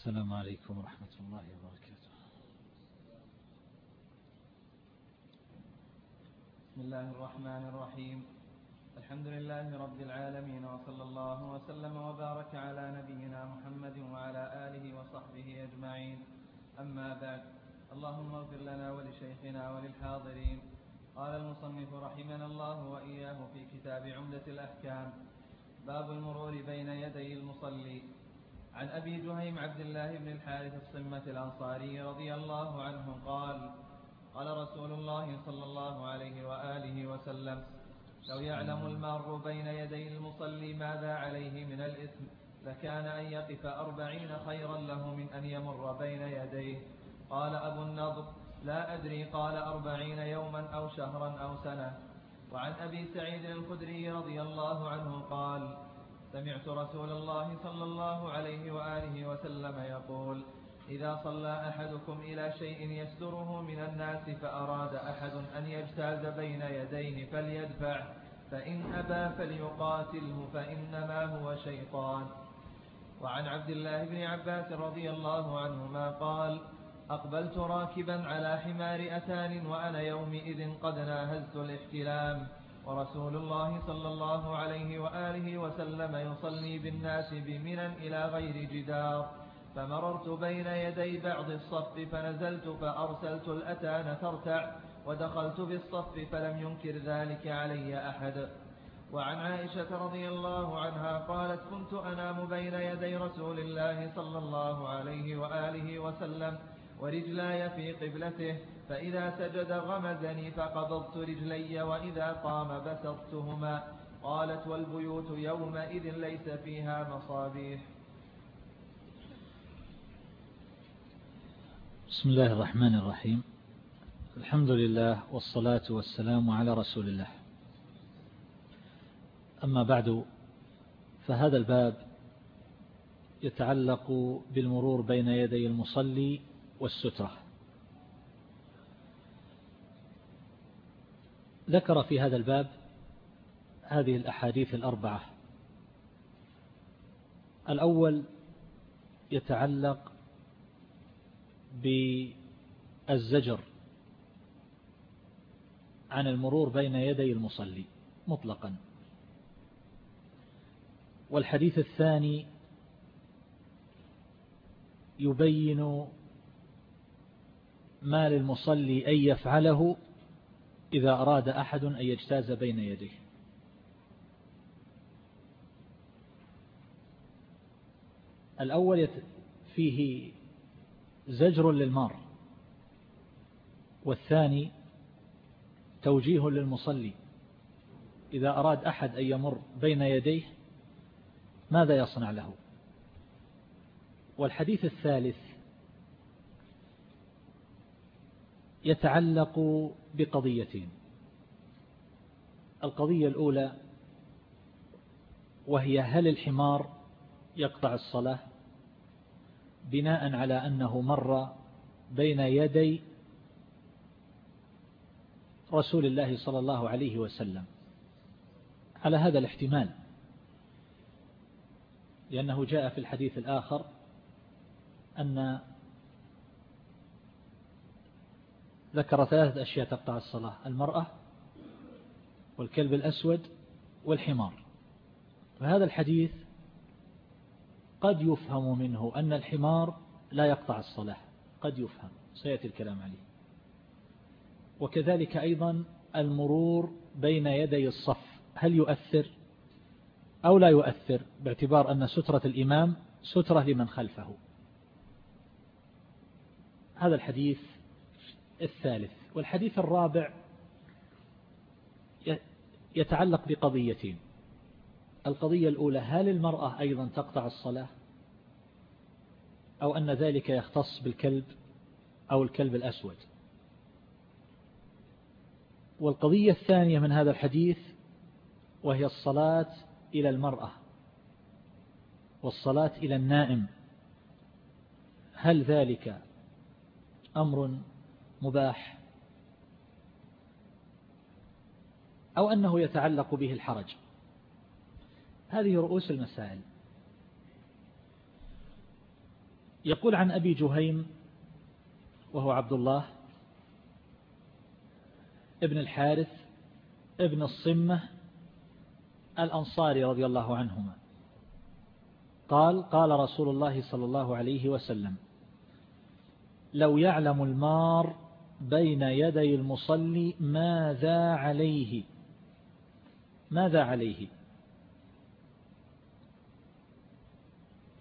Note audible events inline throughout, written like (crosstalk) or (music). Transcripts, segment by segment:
السلام عليكم ورحمة الله وبركاته. بسم الله الرحمن الرحيم. الحمد لله رب العالمين وصلى الله وسلم وبارك على نبينا محمد وعلى آله وصحبه أجمعين. أما بعد اللهم اغفر لنا ولشيخنا وللحاضرين. قال المصنف رحمنا الله وإياه في كتاب عمدة الأحكام باب المرور بين يدي المصلي. عن أبي جهيم عبد الله بن الحارث الصمة الأنصاري رضي الله عنه قال قال رسول الله صلى الله عليه وآله وسلم لو يعلم المار بين يدي المصلي ماذا عليه من الإثم لكان أن يقف أربعين خيرا له من أن يمر بين يديه. قال أبو النضر لا أدري قال أربعين يوما أو شهرا أو سنة. وعن أبي سعيد الخدري رضي الله عنه قال سمعت رسول الله صلى الله عليه وآله وسلم يقول إذا صلى أحدكم إلى شيء يستره من الناس فأراد أحد أن يجتاز بين يديه فليدفع فإن أبى فليقاتله فإنما هو شيطان. وعن عبد الله بن عباس رضي الله عنهما قال أقبلت راكبا على حمار أتان وأنا يومئذ قد ناهزت الاحتلام ورسول الله صلى الله عليه وآله وسلم يصلي بالناس بمنا إلى غير جدار. فمررت بين يدي بعض الصف فنزلت فأرسلت الأتان ترتع ودخلت بالصف فلم ينكر ذلك علي أحد. وعن عائشة رضي الله عنها قالت كنت أنام بين يدي رسول الله صلى الله عليه وآله وسلم ورجلاي في قبلته فإذا سجد غمزني فقبضت رجلي وإذا قام بسطتهما. قالت والبيوت يومئذ ليس فيها مصابيح. بسم الله الرحمن الرحيم. الحمد لله والصلاة والسلام على رسول الله. أما بعد فهذا الباب يتعلق بالمرور بين يدي المصلي والسترة. ذكر في هذا الباب هذه الأحاديث الأربعة. الأول يتعلق بالزجر عن المرور بين يدي المصلي مطلقا. والحديث الثاني يبين ما للمصلي أن يفعله إذا أراد أحد أن يجتاز بين يديه. الأول فيه زجر للمار والثاني توجيه للمصلي. إذا أراد أحد أن يمر بين يديه ماذا يصنع له؟ والحديث الثالث يتعلق بقضيتين. القضية الأولى وهي هل الحمار يقطع الصلاة؟ بناء على أنه مر بين يدي رسول الله صلى الله عليه وسلم. على هذا الاحتمال لأنه جاء في الحديث الآخر أن ذكر ثلاثة أشياء تقطع الصلاة المرأة والكلب الأسود والحمار. فهذا الحديث قد يفهم منه أن الحمار لا يقطع الصلاة قد يفهم سيأتي الكلام عليه. وكذلك أيضا المرور بين يدي الصف هل يؤثر أو لا يؤثر؟ باعتبار أن سترة الإمام سترة لمن خلفه. هذا الحديث الثالث والحديث الرابع يتعلق بقضيتين. القضية الأولى هل المرأة أيضا تقطع الصلاة؟ أو أن ذلك يختص بالكلب أو الكلب الأسود؟ والقضية الثانية من هذا الحديث وهي الصلاة إلى المرأة والصلاة إلى النائم. هل ذلك أمر مباح أو أنه يتعلق به الحرج. هذه رؤوس المسائل. يقول عن أبي جهيم وهو عبد الله ابن الحارث ابن الصمة الأنصاري رضي الله عنهما. قال قال رسول الله صلى الله عليه وسلم لو يعلم المار بين يدي المصلي ماذا عليه؟ ماذا عليه؟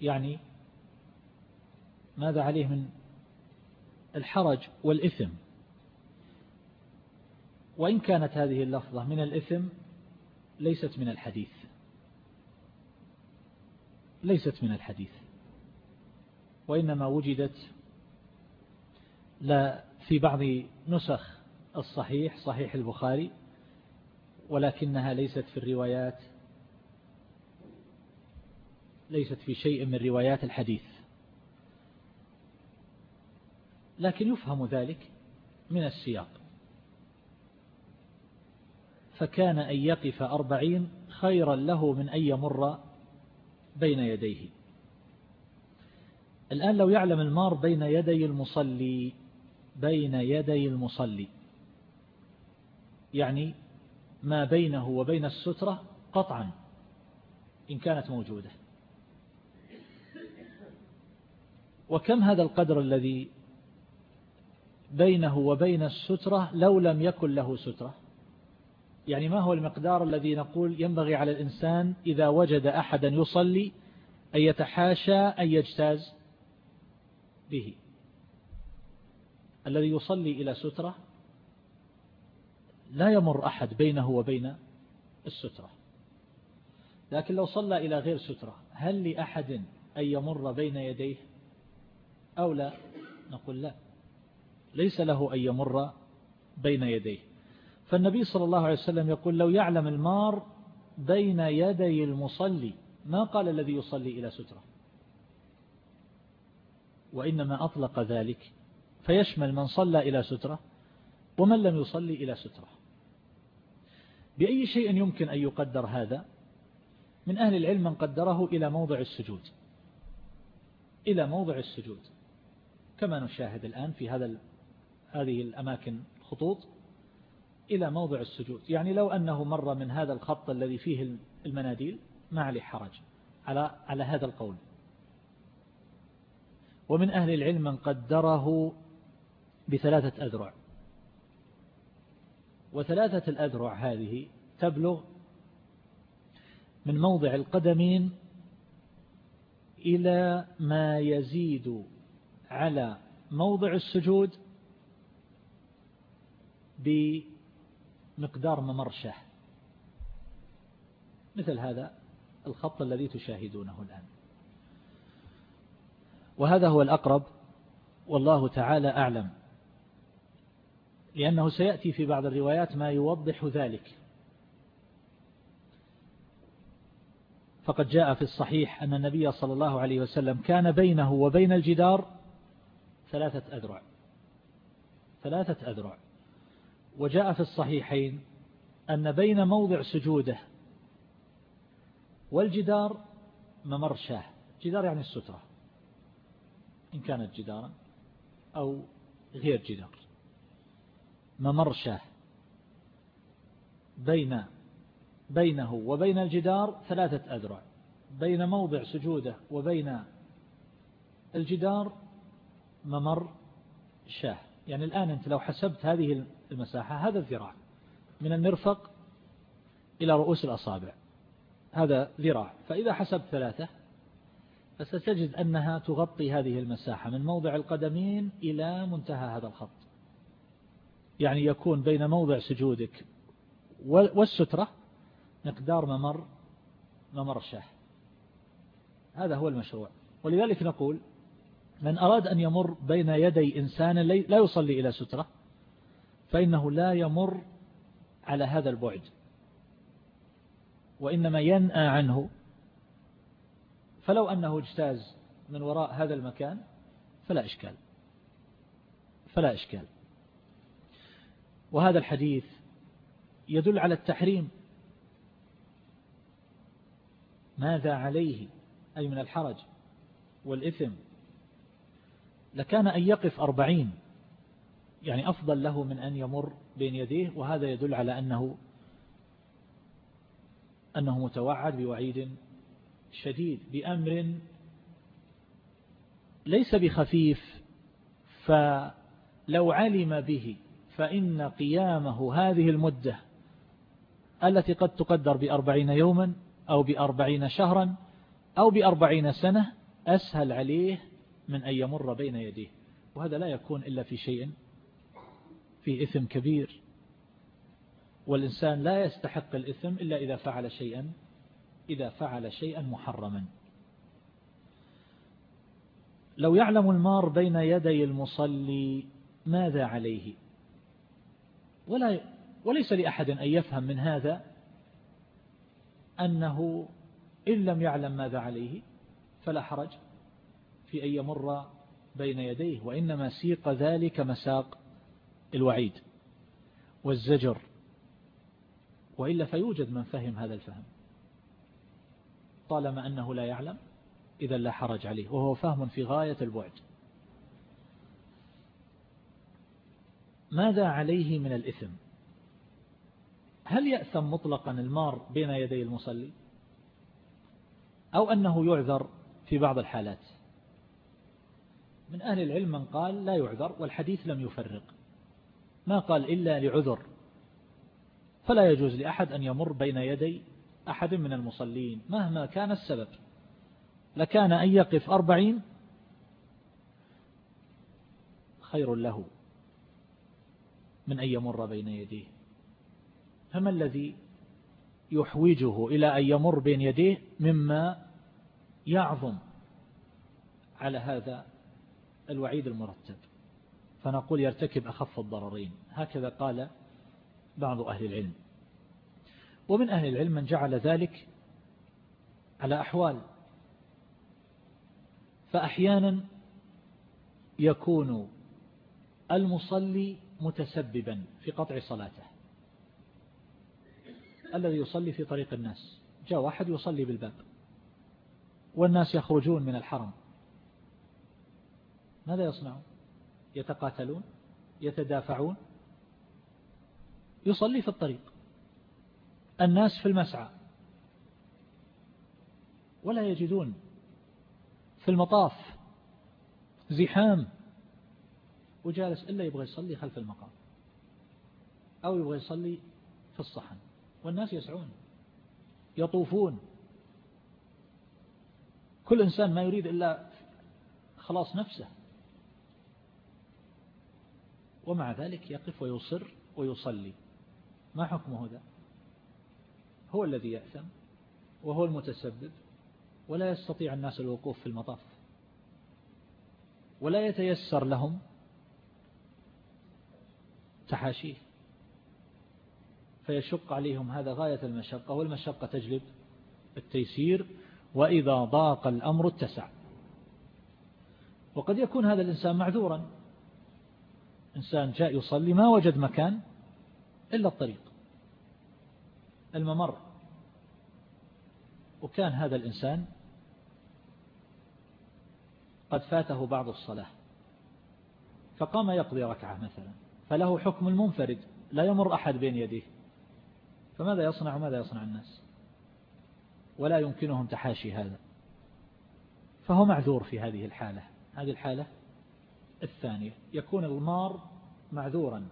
يعني ماذا عليه من الحرج والإثم؟ وإن كانت هذه اللفظة من الإثم ليست من الحديث. ليست من الحديث. وإنما وجدت لا في بعض نسخ الصحيح صحيح البخاري ولكنها ليست في الروايات ليست في شيء من روايات الحديث. لكن يفهم ذلك من السياق. فكان أن يقف أربعين خيرا له من أن يمر بين يديه. الآن لو يعلم المار بين يدي المصلي بين يدي المصلي. يعني ما بينه وبين السترة قطعا إن كانت موجودة. وكم هذا القدر الذي بينه وبين السترة لو لم يكن له سترة؟ يعني ما هو المقدار الذي نقول ينبغي على الإنسان إذا وجد أحدا يصلي أن يتحاشى أن يجتاز به؟ الذي يصلي إلى سترة لا يمر أحد بينه وبين السترة. لكن لو صلى إلى غير سترة هل لأحد أن يمر بين يديه أو لا؟ نقول لا. ليس له أن يمر بين يديه. فالنبي صلى الله عليه وسلم يقول لو يعلم المار بين يدي المصلي ما قال الذي يصلي إلى سترة؟ وإنما أطلق ذلك فيشمل من صلى إلى سترة ومن لم يصلي إلى سترة. بأي شيء يمكن أن يقدر هذا؟ من أهل العلم من قدره إلى موضع السجود. إلى موضع السجود. كما نشاهد الآن في هذا هذه الأماكن خطوط إلى موضع السجود. يعني لو أنه مر من هذا الخط الذي فيه المناديل ما عليه حرج. على على هذا القول. ومن أهل العلم من قدره بثلاثة أذرع. وثلاثة الأذرع هذه تبلغ من موضع القدمين إلى ما يزيد على موضع السجود بمقدار ممرشة. مثل هذا الخط الذي تشاهدونه الآن. وهذا هو الأقرب والله تعالى أعلم. لأنه سيأتي في بعض الروايات ما يوضح ذلك. فقد جاء في الصحيح أن النبي صلى الله عليه وسلم كان بينه وبين الجدار ثلاثة أذرع. ثلاثة أذرع. وجاء في الصحيحين أن بين موضع سجوده والجدار ممر شاه. جدار يعني السترة. إن كانت جدارا أو غير جدار. ممر شاه بين بينه وبين الجدار ثلاثة أذرع. بين موضع سجوده وبين الجدار ممر شاه. يعني الآن أنت لو حسبت هذه المساحة هذا الذراع من المرفق إلى رؤوس الأصابع. هذا ذراع. فإذا حسبت ثلاثة فستجد أنها تغطي هذه المساحة من موضع القدمين إلى منتهى هذا الخط. يعني يكون بين موضع سجودك والسترة مقدار ممر ممر شه هذا هو المشروع. ولذلك نقول من أراد أن يمر بين يدي إنسان لا يصلي إلى سترة فإنه لا يمر على هذا البعد وإنما ينأى عنه. فلو أنه اجتاز من وراء هذا المكان فلا إشكال. فلا إشكال. وهذا الحديث يدل على التحريم. ماذا عليه؟ أي من الحرج والإثم. لكان أن يقف أربعين يعني أفضل له من أن يمر بين يديه وهذا يدل على أنه أنه متوعد بوعيد شديد بأمر ليس بخفيف فلو علم به فإن قيامه هذه المدة التي قد تقدر بأربعين يوما أو بأربعين شهرا أو بأربعين سنة أسهل عليه من أن يمر بين يديه. وهذا لا يكون إلا في شيء في إثم كبير. والإنسان لا يستحق الإثم إلا إذا فعل شيئا إذا فعل شيئا محرما. لو يعلم المار بين يدي المصلي ماذا عليه؟ ولا وليس لأحد أن يفهم من هذا أنه إن لم يعلم ماذا عليه فلا حرج في أن يمر بين يديه وإنما سيق ذلك مساق الوعيد والزجر وإلا فيوجد من فهم هذا الفهم طالما أنه لا يعلم إذا لا حرج عليه وهو فهم في غاية البعد. ماذا عليه من الإثم؟ هل يأثم مطلقا المار بين يدي المصلي؟ أو أنه يعذر في بعض الحالات؟ من أهل العلم من قال لا يعذر والحديث لم يفرق. ما قال إلا لعذر. فلا يجوز لأحد أن يمر بين يدي أحد من المصلين مهما كان السبب. لكان أن يقف أربعين خير له. من أن يمر بين يديه. فما الذي يحوجه إلى أن يمر بين يديه مما يعظم على هذا الوعيد المرتب؟ فنقول يرتكب أخف الضررين. هكذا قال بعض أهل العلم. ومن أهل العلم من جعل ذلك على أحوال. فأحيانا يكون المصلي متسببا في قطع صلاته. الذي يصلي في طريق الناس. جاء واحد يصلي بالباب. والناس يخرجون من الحرم. ماذا يصنعون؟ يتقاتلون يتدافعون. يصلي في الطريق. الناس في المسعى. ولا يجدون في المطاف زحام وجالس إلا يبغى يصلي خلف المقام أو يبغى يصلي في الصحن. والناس يسعون يطوفون. كل إنسان ما يريد إلا خلاص نفسه. ومع ذلك يقف ويصر ويصلي. ما حكمه ذا هو الذي يأثم وهو المتسبب ولا يستطيع الناس الوقوف في المطاف. ولا يتيسر لهم تحاشيه. فيشق عليهم هذا غاية المشقة والمشقة تجلب التيسير وإذا ضاق الأمر اتسع. وقد يكون هذا الإنسان معذورا. إنسان جاء يصلي ما وجد مكان إلا الطريق الممر. وكان هذا الإنسان قد فاته بعض الصلاة فقام يقضي ركعة مثلا. فله حكم المنفرد لا يمر أحد بين يديه. فماذا يصنع وماذا يصنع الناس؟ ولا يمكنهم تحاشي هذا. فهو معذور في هذه الحالة. هذه الحالة الثانية. يكون المار معذورا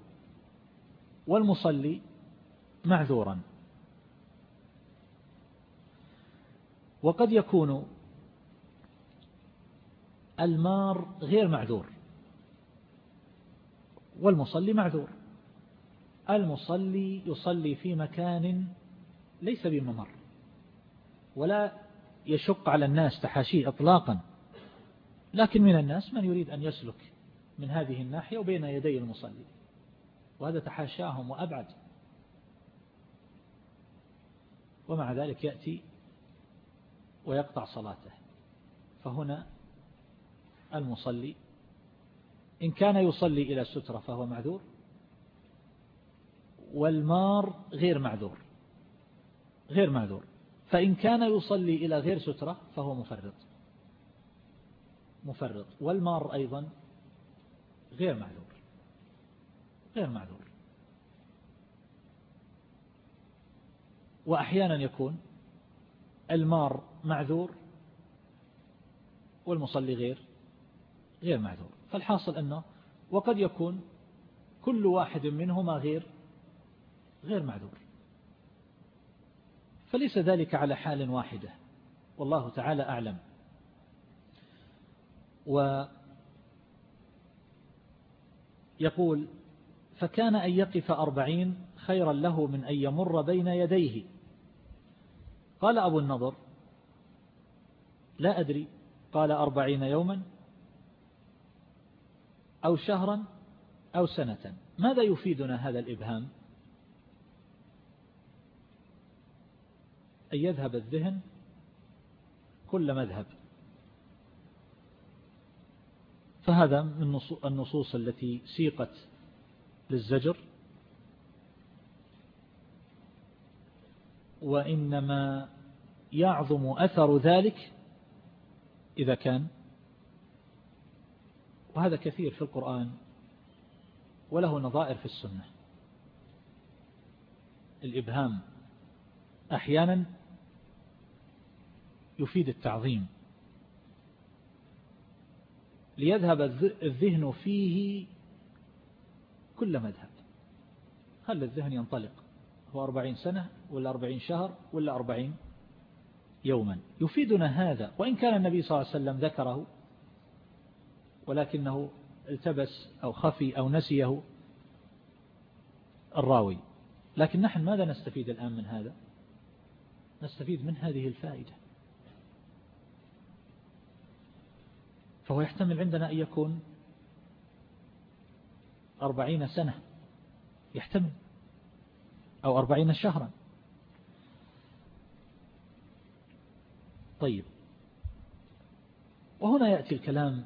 والمصلي معذورا. وقد يكون المار غير معذور. والمصلي معذور. المصلي يصلي في مكان ليس بممر ولا يشق على الناس تحاشيه إطلاقا. لكن من الناس من يريد أن يسلك من هذه الناحية وبين يدي المصلي وهذا تحاشاهم وأبعد. ومع ذلك يأتي ويقطع صلاته. فهنا المصلي إن كان يصلي إلى السترة فهو معذور والمار غير معذور غير معذور. فإن كان يصلي إلى غير سترة فهو مفرط مفرط. والمار أيضا غير معذور غير معذور. وأحيانا يكون المار معذور والمصلي غير غير معذور. فالحاصل أنه وقد يكون كل واحد منهما غير غير معذور. فليس ذلك على حال واحدة والله تعالى أعلم. ويقول فكان أن يقف أربعين خيرا له من أن يمر بين يديه. قال أبو النضر لا أدري. قال أربعين يوما؟ أو شهرا أو سنة. ماذا يفيدنا هذا الإبهام؟ أن يذهب الذهن كل مذهب. فهذا من النصوص التي سيقت للزجر. وإنما يعظم أثر ذلك إذا كان وهذا كثير في القرآن وله نظائر في السنة. الإبهام أحيانا يفيد التعظيم. ليذهب الذهن فيه كل مذهب. هل الذهن ينطلق هو أربعين سنة ولا أربعين شهر ولا أربعين يوما؟ يفيدنا هذا. وإن كان النبي صلى الله عليه وسلم ذكره ولكنه التبس أو خفي أو نسيه الراوي. لكن نحن ماذا نستفيد الآن من هذا؟ نستفيد من هذه الفائدة. فهو يحتمل عندنا أن يكون أربعين سنة. يحتمل. أو أربعين شهرا. طيب. وهنا يأتي الكلام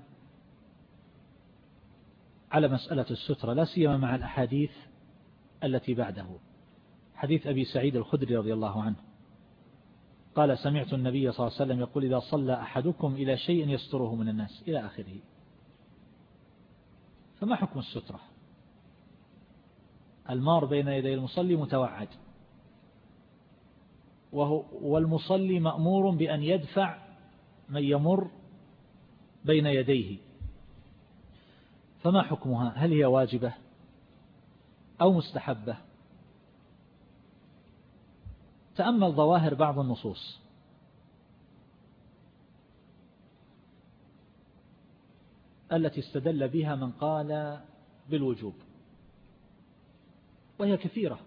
على مسألة السترة لا سيما مع الأحاديث التي بعده. حديث أبي سعيد الخدري رضي الله عنه. قال سمعت النبي صلى الله عليه وسلم يقول إذا صلى أحدكم إلى شيء يستره من الناس. إلى آخره. فما حكم السترة؟ المار بين يدي المصلي متوعد. وهو والمصلي مأمور بأن يدفع من يمر بين يديه. فما حكمها؟ هل هي واجبة أو مستحبة؟ تأمل ظواهر بعض النصوص. التي استدل بها من قال بالوجوب. وهي كثيرة.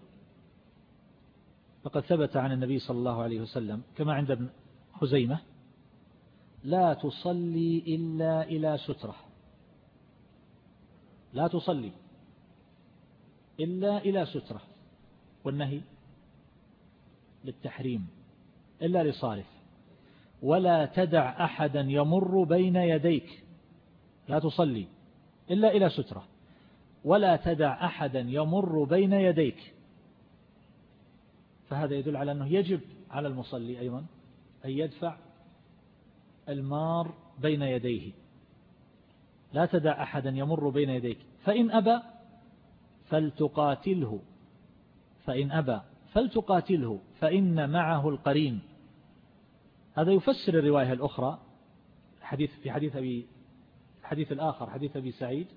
فقد ثبت عن النبي صلى الله عليه وسلم كما عند ابن خزيمة لا تصلي إلا إلى سترة. لا تصلي إلا إلى سترة والنهي للتحريم إلا لصارف ولا تدع أحدا يمر بين يديك لا تصلي إلا إلى سترة ولا تدع أحدا يمر بين يديك فهذا يدل على أنه يجب على المصلي أيضا أن يدفع المار بين يديه لا تدع أحدا يمر بين يديك. فإن أبى فلتقاتله. فإن أبى فلتقاتله. فإن معه القرين. هذا يفسر الرواية الأخرى. حديث في حديث أبي الحديث الآخر حديث أبي سعيد.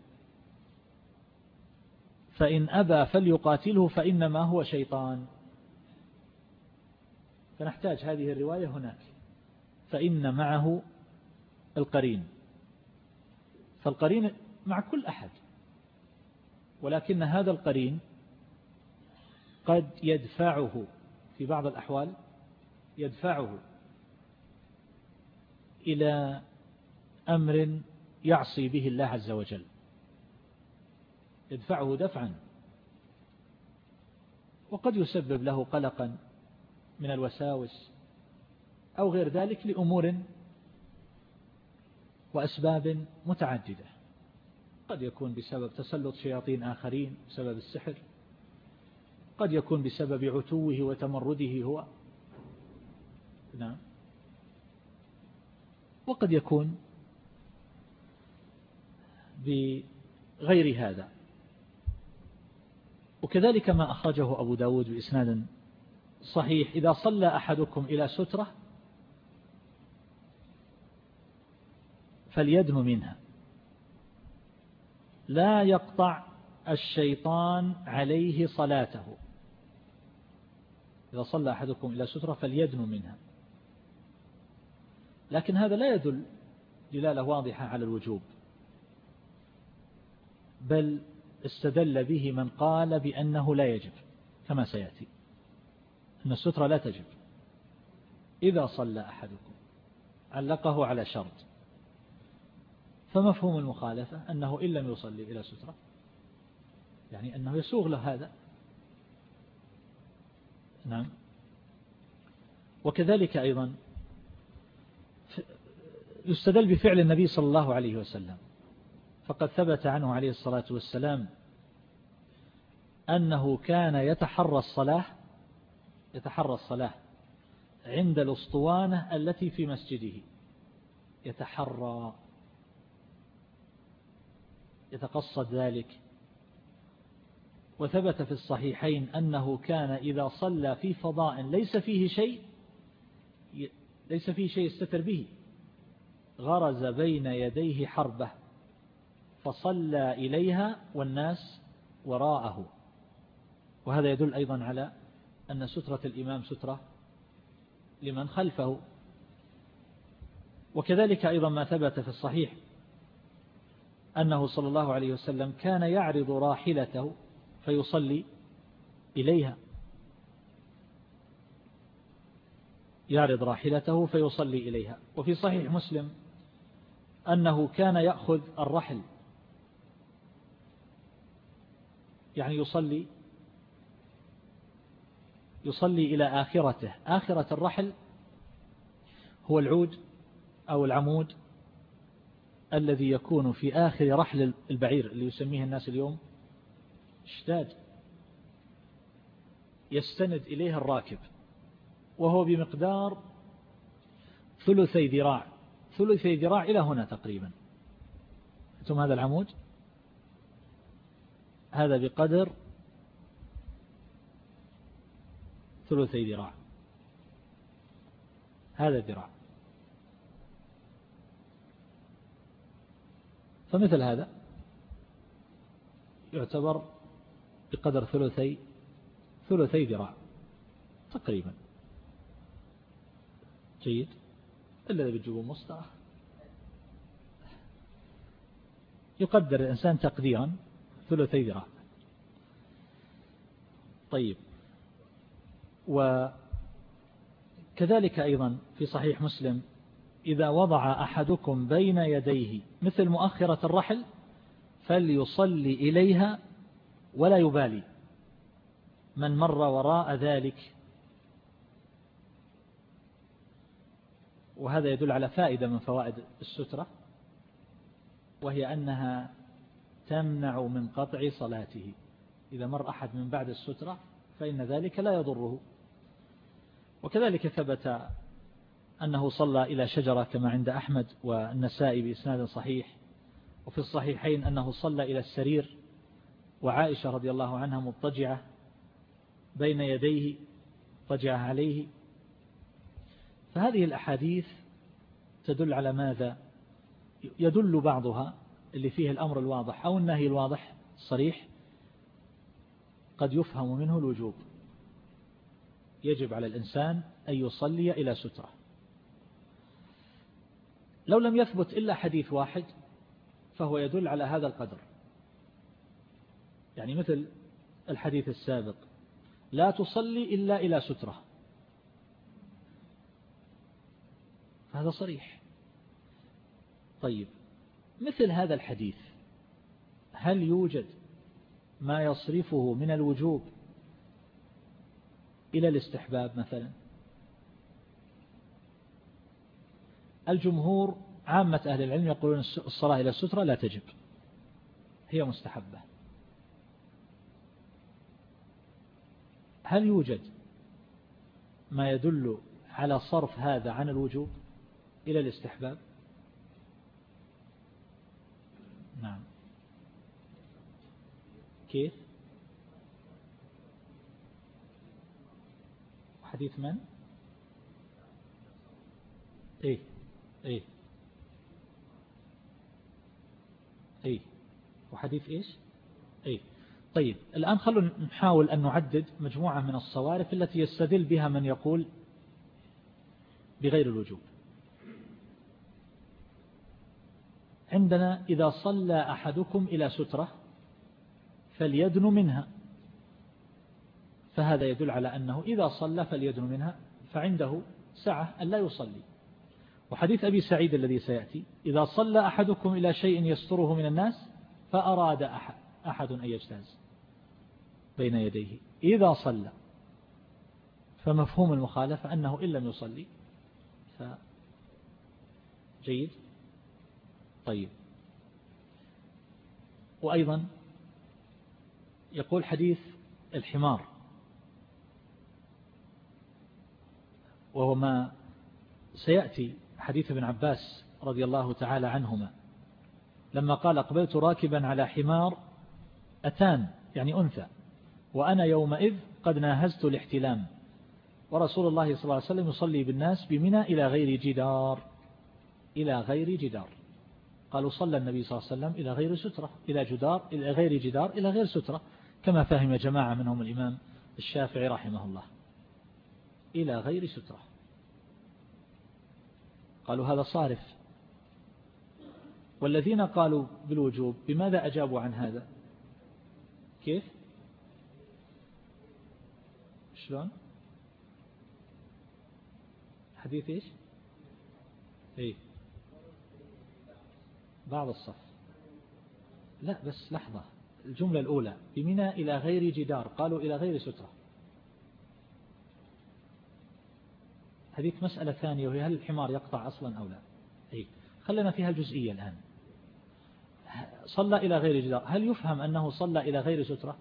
فإن أبى فليقاتله فإنما هو شيطان. فنحتاج هذه الرواية هناك. فإن معه القرين. فالقرين مع كل أحد ولكن هذا القرين قد يدفعه في بعض الأحوال يدفعه إلى أمر يعصي به الله عز وجل. يدفعه دفعا. وقد يسبب له قلقا من الوساوس أو غير ذلك لأمور وأسباب متعددة. قد يكون بسبب تسلط شياطين آخرين بسبب السحر. قد يكون بسبب عتوه وتمرده هو. نعم. وقد يكون غير هذا. وكذلك ما أخرجه أبو داود بإسناد صحيح. إذا صلى أحدكم إلى سترة فليدن منها. لا يقطع الشيطان عليه صلاته. إذا صلى أحدكم إلى سترة فليدن منها. لكن هذا لا يدل دلالة واضحة على الوجوب. بل استدل به من قال بأنه لا يجب كما سيأتي أن السترة لا تجب. إذا صلى أحدكم علقه على شرط. فمفهوم المخالفة أنه إن لم يصلي إلى سترة. يعني أنه يسوغ له هذا. نعم. وكذلك أيضا يستدل بفعل النبي صلى الله عليه وسلم. فقد ثبت عنه عليه الصلاة والسلام أنه كان يتحرى الصلاة يتحرى الصلاة عند الأسطوانة التي في مسجده. يتحرى. يتقصد ذلك. وثبت في الصحيحين أنه كان إذا صلى في فضاء ليس فيه شيء ليس فيه شيء استتر به. غرز بين يديه حربة فصلى إليها والناس وراءه. وهذا يدل أيضا على أن سترة الإمام سترة لمن خلفه. وكذلك أيضا ما ثبت في الصحيح أنه صلى الله عليه وسلم كان يعرض راحلته فيصلي إليها. يعرض راحلته فيصلي إليها. وفي صحيح مسلم أنه كان يأخذ الرحل. يعني يصلي يصلي إلى آخرته. آخرة الرحل هو العود أو العمود الذي يكون في آخر رحل البعير اللي يسميه الناس اليوم اشتاد يستند إليه الراكب وهو بمقدار ثلثي ذراع ثلثي ذراع إلى هنا تقريبا. ثم هذا العمود؟ هذا بقدر ثلثي ذراع. هذا ذراع فمثل هذا يعتبر بقدر ثلثي ثلثي ذراع تقريبا. جيد. إلا إذا بتجيبوا مسطرة يقدر الإنسان تقديرا ثلثي ذراع. طيب. وكذلك أيضا في صحيح مسلم إذا وضع أحدكم بين يديه مثل مؤخرة الرحل فليصلي إليها ولا يبالي. من مر وراء ذلك. وهذا يدل على فائدة من فوائد السترة وهي أنها تمنع من قطع صلاته. إذا مر أحد من بعد السترة فإن ذلك لا يضره. وكذلك ثبت أنه صلى إلى شجرة كما عند أحمد والنسائي بإسناد صحيح. وفي الصحيحين أنه صلى إلى السرير وعائشة رضي الله عنها مضطجعة بين يديه ضجع عليه. فهذه الأحاديث تدل على ماذا؟ يدل بعضها اللي فيه الأمر الواضح أو النهي الواضح الصريح قد يفهم منه الوجوب. يجب على الإنسان أن يصلي إلى سترة. لو لم يثبت إلا حديث واحد فهو يدل على هذا القدر. يعني مثل الحديث السابق لا تصلي إلا إلى سترة. هذا صريح. طيب مثل هذا الحديث هل يوجد ما يصرفه من الوجوب إلى الاستحباب مثلا؟ الجمهور عامة أهل العلم يقولون الصلاة إلى السترة لا تجب. هي مستحبة. هل يوجد ما يدل على صرف هذا عن الوجوب إلى الاستحباب؟ نعم. كيف؟ حديث من؟ إيه. إيه؟ إيه. وحديث إيش؟ إيه. طيب الآن خلونا نحاول أن نعدد مجموعة من الصوارف التي يستدل بها من يقول بغير الوجوب. عندنا إذا صلى أحدكم إلى سترة فليدن منها. فهذا يدل على أنه إذا صلى فليدن منها فعنده سعة أن لا يصلي. وحديث أبي سعيد الذي سيأتي إذا صلى أحدكم إلى شيء يستره من الناس فأراد أحد, أحد أن يجتاز بين يديه. إذا صلى فمفهوم المخالفة أنه إن لم يصلي جيد؟ طيب. وأيضا يقول حديث الحمار وهو ما سيأتي حديث ابن عباس رضي الله تعالى عنهما لما قال أقبلت راكبا على حمار أتان يعني أنثى وأنا يومئذ قد ناهزت الاحتلام ورسول الله صلى الله عليه وسلم يصلي بالناس بمنى إلى غير جدار إلى غير جدار. قالوا صلى النبي صلى الله عليه وسلم إلى غير سترة إلى جدار إلى غير جدار إلى غير سترة كما فهم جماعة منهم الإمام الشافعي رحمه الله. إلى غير سترة. قالوا هذا صارف. والذين قالوا بالوجوب بماذا أجابوا عن هذا؟ كيف؟ شلون؟ حديث إيش؟ إيه. بعض الصف. لا بس لحظة. الجملة الأولى. بمنى إلى غير جدار. قالوا إلى غير سترة. هذيك مسألة ثانية وهي هل الحمار يقطع أصلا أو لا؟ أي خلنا فيها الجزئية الآن. صلى إلى غير جدار. هل يفهم أنه صلى إلى غير سترة؟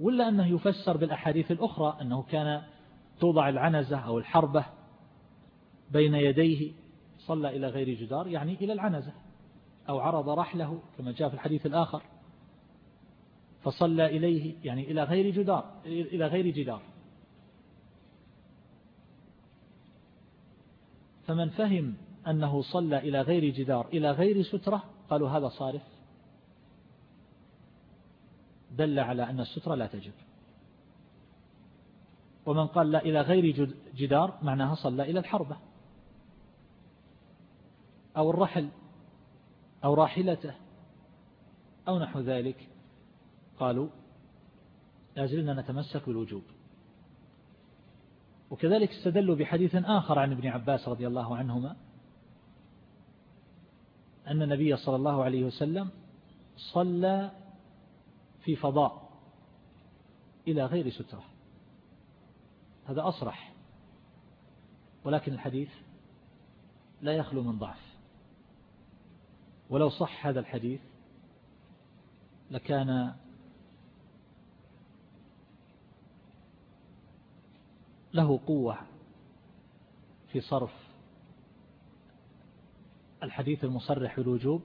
ولا أنه يفسر بالأحاديث الأخرى أنه كان توضع العنزة أو الحربة بين يديه؟ صلى إلى غير جدار يعني إلى العنزة أو عرض رحله كما جاء في الحديث الآخر. فصلى إليه يعني إلى غير جدار إلى غير جدار. فمن فهم أنه صلى إلى غير جدار إلى غير سترة قالوا هذا صارف. دل على أن السترة لا تجب. ومن قال لا إلى غير جدار معناها صلى إلى الحربة. أو الرحل أو راحلته أو نحو ذلك. قالوا لازلنا نتمسك بالوجوب. وكذلك استدلوا بحديث آخر عن ابن عباس رضي الله عنهما أن النبي صلى الله عليه وسلم صلى في فضاء إلى غير سترة. هذا أصرح ولكن الحديث لا يخلو من ضعف. ولو صح هذا الحديث لكان له قوة في صرف الحديث المصرح بالوجوب.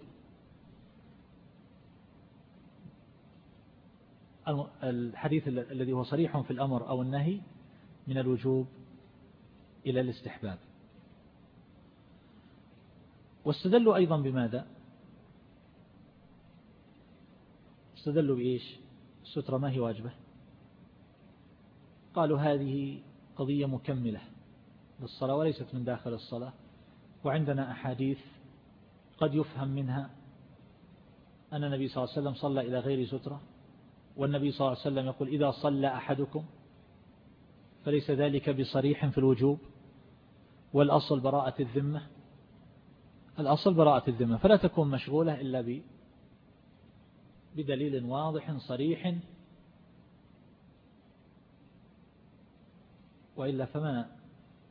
الحديث الذي هو صريح في الأمر أو النهي من الوجوب إلى الاستحباب. واستدلوا أيضا بماذا؟ استدلوا بإيش؟ السترة ما هي واجبة؟ قالوا هذه قضية مكملة للصلاة وليست من داخل الصلاة وعندنا أحاديث قد يفهم منها أن النبي صلى الله عليه وسلم صلى إلى غير سترة والنبي صلى الله عليه وسلم يقول إذا صلى أحدكم فليس ذلك بصريح في الوجوب والأصل براءة الذمة الأصل براءة الذمة فلا تكون مشغولة إلا بدليل واضح صريح وإلا فما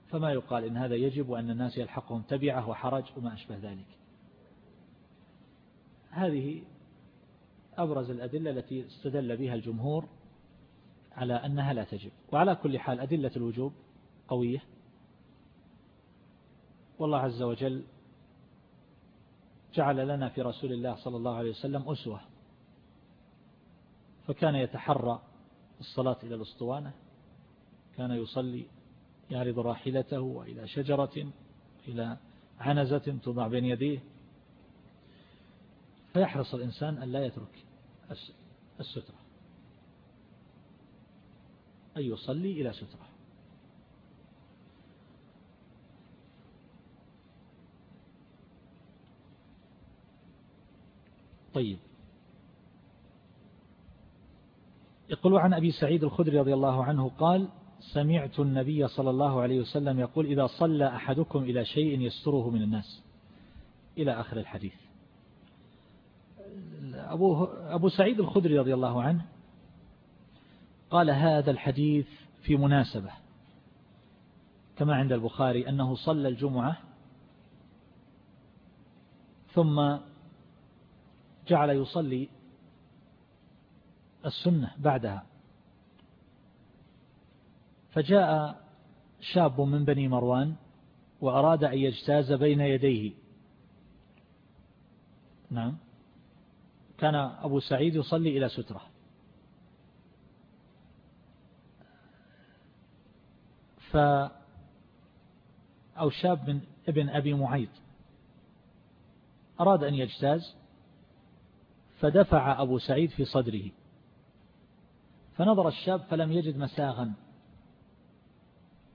فما يقال إن هذا يجب وأن الناس يلحقهم تبعه وحرج وما أشبه ذلك. هذه أبرز الأدلة التي استدل بها الجمهور على أنها لا تجب. وعلى كل حال أدلة الوجوب قوية. والله عز وجل جعل لنا في رسول الله صلى الله عليه وسلم أسوة فكان يتحرى الصلاة إلى الأسطوانة. كان يصلي يعرض راحلته إلى شجرة إلى عنزة توضع بين يديه. فيحرص الإنسان أن لا يترك السترة. أن يصلي إلى سترة. طيب. يقول عن أبي سعيد الخدري رضي الله عنه قال سمعت النبي صلى الله عليه وسلم يقول إذا صلى أحدكم إلى شيء يستره من الناس. إلى آخر الحديث. أبو, أبو سعيد الخدري رضي الله عنه قال هذا الحديث في مناسبة. كما عند البخاري أنه صلى الجمعة ثم جعل يصلي السنة بعدها. فجاء شاب من بني مروان وأراد أن يجتاز بين يديه. نعم. كان أبو سعيد يصلي إلى سترة. ف أو شاب من ابن أبي معيط. أراد أن يجتاز فدفع أبو سعيد في صدره. فنظر الشاب فلم يجد مساغا.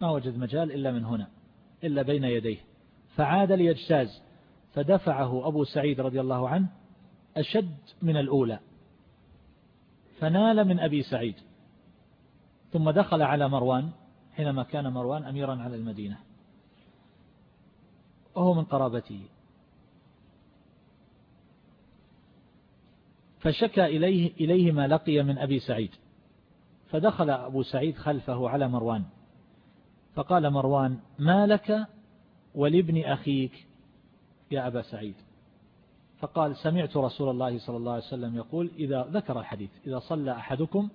ما وجد مجال إلا من هنا إلا بين يديه. فعاد ليجتاز فدفعه أبو سعيد رضي الله عنه أشد من الأولى. فنال من أبي سعيد. ثم دخل على مروان حينما كان مروان أميرا على المدينة. وهو من قرابته. فشكى إليه, إليه ما لقي من أبي سعيد. فدخل أبو سعيد خلفه على مروان. فقال مروان ما لك ولابن أخيك؟ يا أبا سعيد. فقال سمعت رسول الله صلى الله عليه وسلم يقول إذا ذكر الحديث إذا صلى أحدكم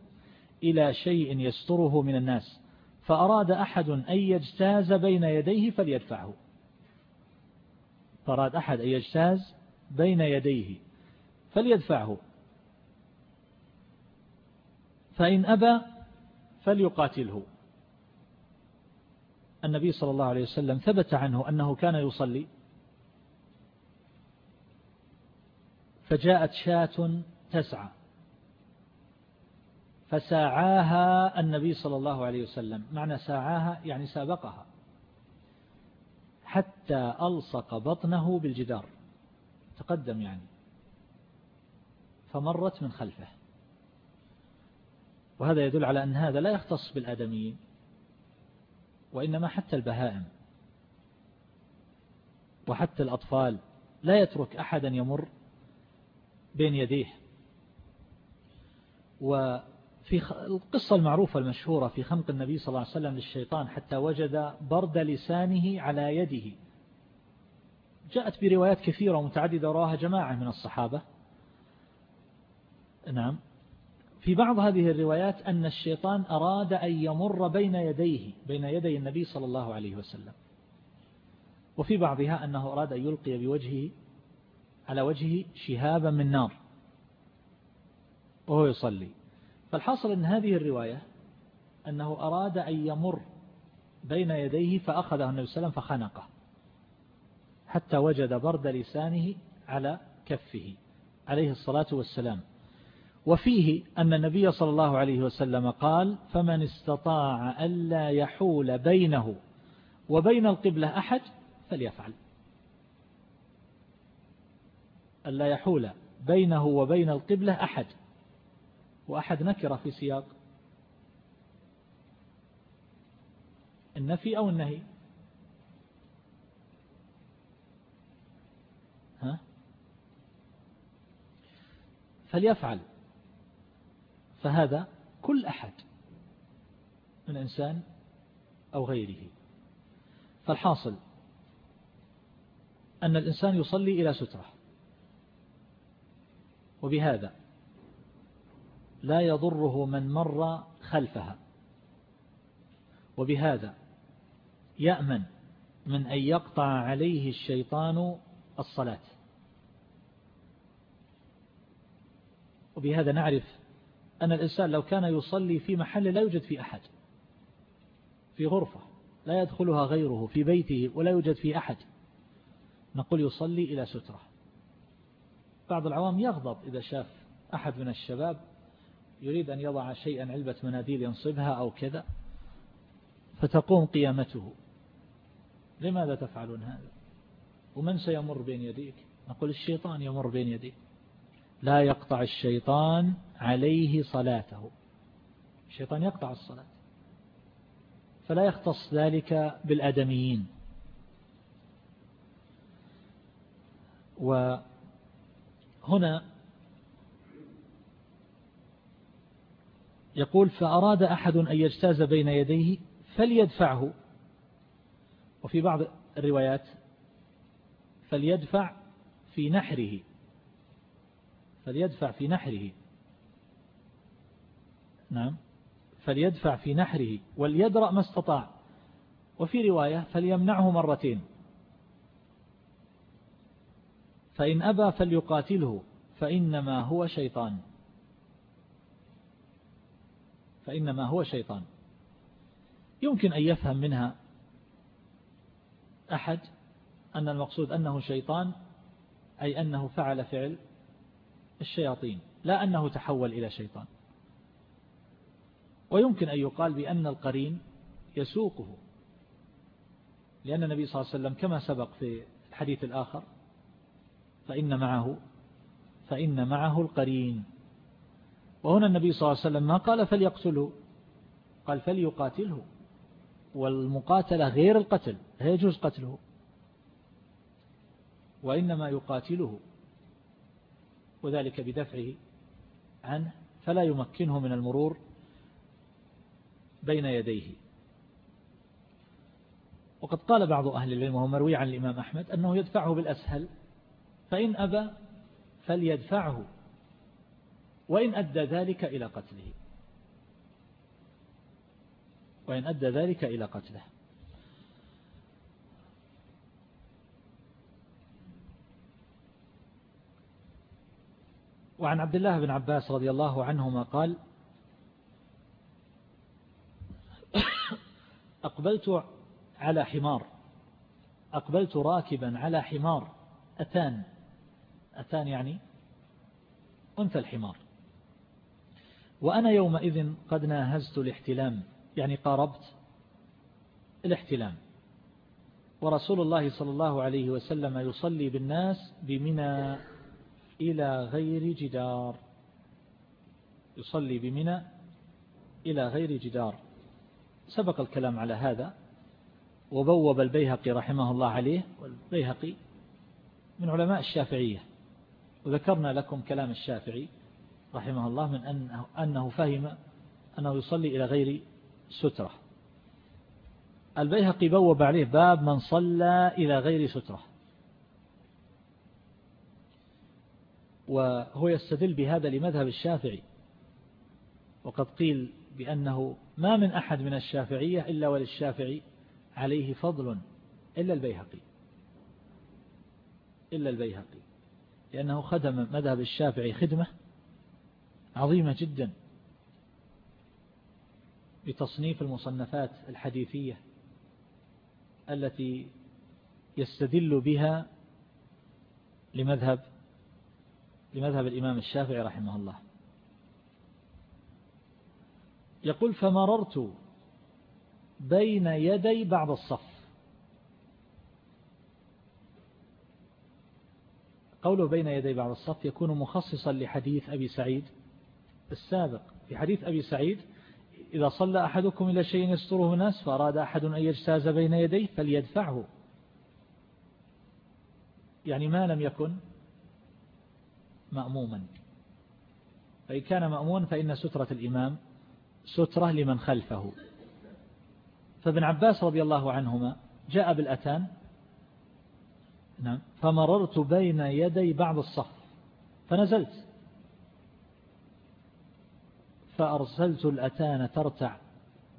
إلى شيء يستره من الناس فأراد أحد أن يجتاز بين يديه فليدفعه. فأراد أحد أن يجتاز بين يديه فليدفعه. فإن أبى فليقاتله. النبي صلى الله عليه وسلم ثبت عنه أنه كان يصلي. فجاءت شاة تسعى. فساعاها النبي صلى الله عليه وسلم. معنى ساعاها يعني سابقها. حتى ألصق بطنه بالجدار. تقدم يعني. فمرت من خلفه. وهذا يدل على أن هذا لا يختص بالآدميين. وإنما حتى البهائم وحتى الأطفال لا يترك أحدا يمر بين يديه. وفي القصة المعروفة المشهورة في خنق النبي صلى الله عليه وسلم للشيطان حتى وجد برد لسانه على يده. جاءت بروايات كثيرة ومتعددة وراها جماعة من الصحابة. نعم. في بعض هذه الروايات أن الشيطان أراد أن يمر بين يديه بين يدي النبي صلى الله عليه وسلم. وفي بعضها أنه أراد أن يلقي بوجهه على وجهه شهابا من نار وهو يصلي. فالحاصل أن هذه الرواية أنه أراد أن يمر بين يديه فأخذه النبي صلى الله عليه وسلم فخنقه حتى وجد برد لسانه على كفه عليه الصلاة والسلام. وفيه أن النبي صلى الله عليه وسلم قال فمن استطاع ألا يحول بينه وبين القبلة أحد فليفعل. ألا يحول بينه وبين القبلة أحد وأحد نكرة في سياق النفي أو النهي. ها؟ فليفعل. فهذا كل أحد من إنسان أو غيره. فالحاصل أن الإنسان يصلي إلى سترة وبهذا لا يضره من مر خلفها وبهذا يأمن من أن يقطع عليه الشيطان الصلاة. وبهذا نعرف أن الإنسان لو كان يصلي في محل لا يوجد فيه أحد في غرفة لا يدخلها غيره في بيته ولا يوجد فيه أحد نقول يصلي إلى سترة. بعض العوام يغضب إذا شاف أحد من الشباب يريد أن يضع شيئا علبة مناديل ينصبها أو كذا فتقوم قيامته. لماذا تفعلون هذا؟ ومن سيمر بين يديك؟ نقول الشيطان يمر بين يديك. لا يقطع الشيطان عليه صلاته. الشيطان يقطع الصلاة. فلا يختص ذلك بالأدميين. وهنا يقول فأراد أحد أن يجتاز بين يديه فليدفعه. وفي بعض الروايات فليدفع في نحره. فليدفع في نحره. نعم. فليدفع في نحره. وليدرأ ما استطاع. وفي رواية فليمنعه مرتين. فإن أبى فليقاتله. فإنما هو شيطان. فإنما هو شيطان. يمكن أن يفهم منها أحد أن المقصود أنه شيطان أي أنه فعل فعل الشياطين لا أنه تحول إلى شيطان. ويمكن أن يقال بأن القرين يسوقه لأن النبي صلى الله عليه وسلم كما سبق في الحديث الآخر فإن معه فإن معه القرين. وهنا النبي صلى الله عليه وسلم ما قال فليقتله قال فليقاتله. والمقاتلة غير القتل لا يجوز قتله. وإنما يقاتله. وذلك بدفعه عنه فلا يمكنه من المرور بين يديه. وقد قال بعض أهل العلم وهو مروي عن الإمام أحمد أنه يدفعه بالأسهل فإن أبى فليدفعه وإن أدى ذلك إلى قتله. وإن أدى ذلك إلى قتله. وعن عبد الله بن عباس رضي الله عنهما قال أقبلت على حمار أقبلت راكبا على حمار أتان أتان يعني أنثى الحمار. وأنا يومئذ قد ناهزت الاحتلام يعني قاربت الاحتلام. ورسول الله صلى الله عليه وسلم يصلي بالناس بمنى إلى غير جدار. يصلي بمنى إلى غير جدار. سبق الكلام على هذا وبوب البيهقي رحمه الله عليه والبيهقي من علماء الشافعية. وذكرنا لكم كلام الشافعي رحمه الله من أنه, أنه فهم أنه يصلي إلى غير سترة. البيهقي بوب عليه باب من صلى إلى غير سترة. وهو يستدل بهذا لمذهب الشافعي. وقد قيل بأنه ما من أحد من الشافعية إلا وللشافعي عليه فضل إلا البيهقي. إلا البيهقي. لأنه خدم مذهب الشافعي خدمة عظيمة جدا بتصنيف المصنفات الحديثية التي يستدل بها لمذهب لمذهب الإمام الشافعي رحمه الله. يقول فمررت بين يدي بعض الصف. قوله بين يدي بعض الصف يكون مخصصا لحديث أبي سعيد السابق. في حديث أبي سعيد إذا صلى أحدكم إلى شيء يستره الناس فأراد أحد أن يجتاز بين يديه فليدفعه. يعني ما لم يكن مأموما. فإن كان مأمون فإن سترة الإمام سترة لمن خلفه. فابن عباس رضي الله عنهما جاء بالأتان. نعم. فمررت بين يدي بعض الصف. فنزلت. فأرسلت الأتان ترتع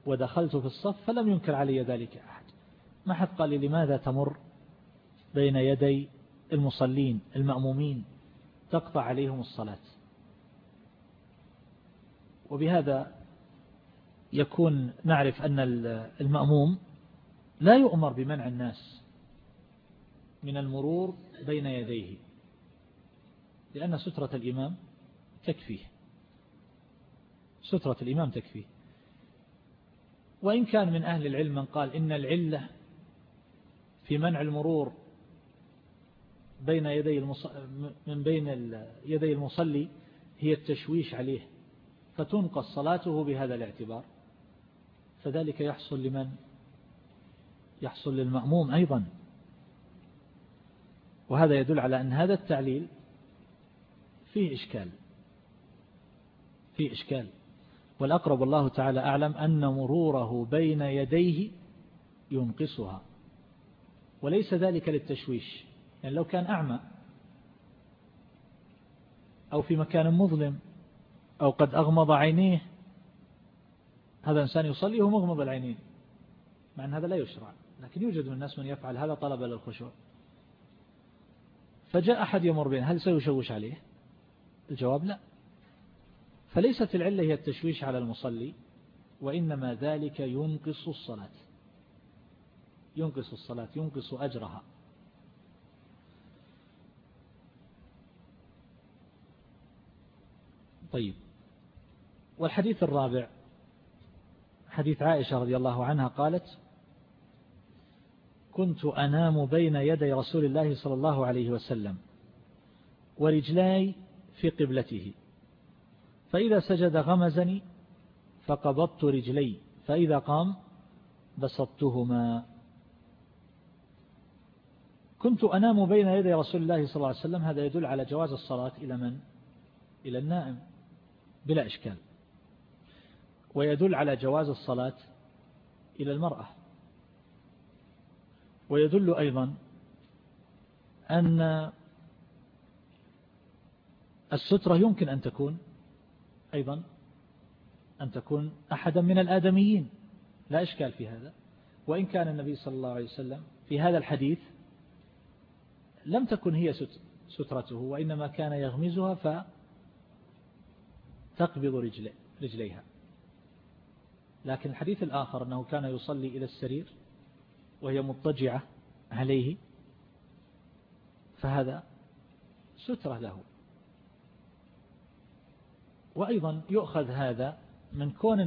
ودخلت في الصف فلم ينكر علي ذلك أحد. ما حد قال لي لماذا تمر بين يدي المصلين المأمومين؟ تقطع عليهم الصلاة. وبهذا يكون نعرف أن المأموم لا يؤمر بمنع الناس من المرور بين يديه لأن سترة الإمام تكفيه. سترة الإمام تكفيه. وإن كان من أهل العلم من قال إن العلة في منع المرور بين يدي من بين يدي المصلي هي التشويش عليه فتنقص صلاته بهذا الاعتبار. فذلك يحصل لمن؟ يحصل للمأموم أيضا. وهذا يدل على أن هذا التعليل فيه إشكال فيه إشكال. والأقرب الله تعالى أعلم أن مروره بين يديه ينقصها وليس ذلك للتشويش. يعني لو كان أعمى أو في مكان مظلم أو قد أغمض عينيه هذا إنسان يصلي وهو مغمض العينين مع أن هذا لا يشرع لكن يوجد من الناس من يفعل هذا طلب للخشوع. فجاء أحد يمر بين هل سيشوش عليه؟ الجواب لا. فليست العلة هي التشويش على المصلي وإنما ذلك ينقص الصلاة. ينقص الصلاة ينقص أجرها. طيب. والحديث الرابع حديث عائشة رضي الله عنها قالت كنت أنام بين يدي رسول الله صلى الله عليه وسلم ورجلاي في قبلته فإذا سجد غمزني فقبضت رجلي فإذا قام بسطتهما. كنت أنام بين يدي رسول الله صلى الله عليه وسلم هذا يدل على جواز الصلاة إلى من؟ إلى النائم. بلا إشكال. ويدل على جواز الصلاة إلى المرأة. ويدل أيضا أن السترة يمكن أن تكون أيضا أن تكون أحدا من الآدميين. لا إشكال في هذا. وإن كان النبي صلى الله عليه وسلم في هذا الحديث لم تكن هي سترته وإنما كان يغمزها فتقبض رجليها. لكن الحديث الآخر أنه كان يصلي إلى السرير وهي مضطجعة عليه فهذا سترة له. وأيضا يؤخذ هذا من كون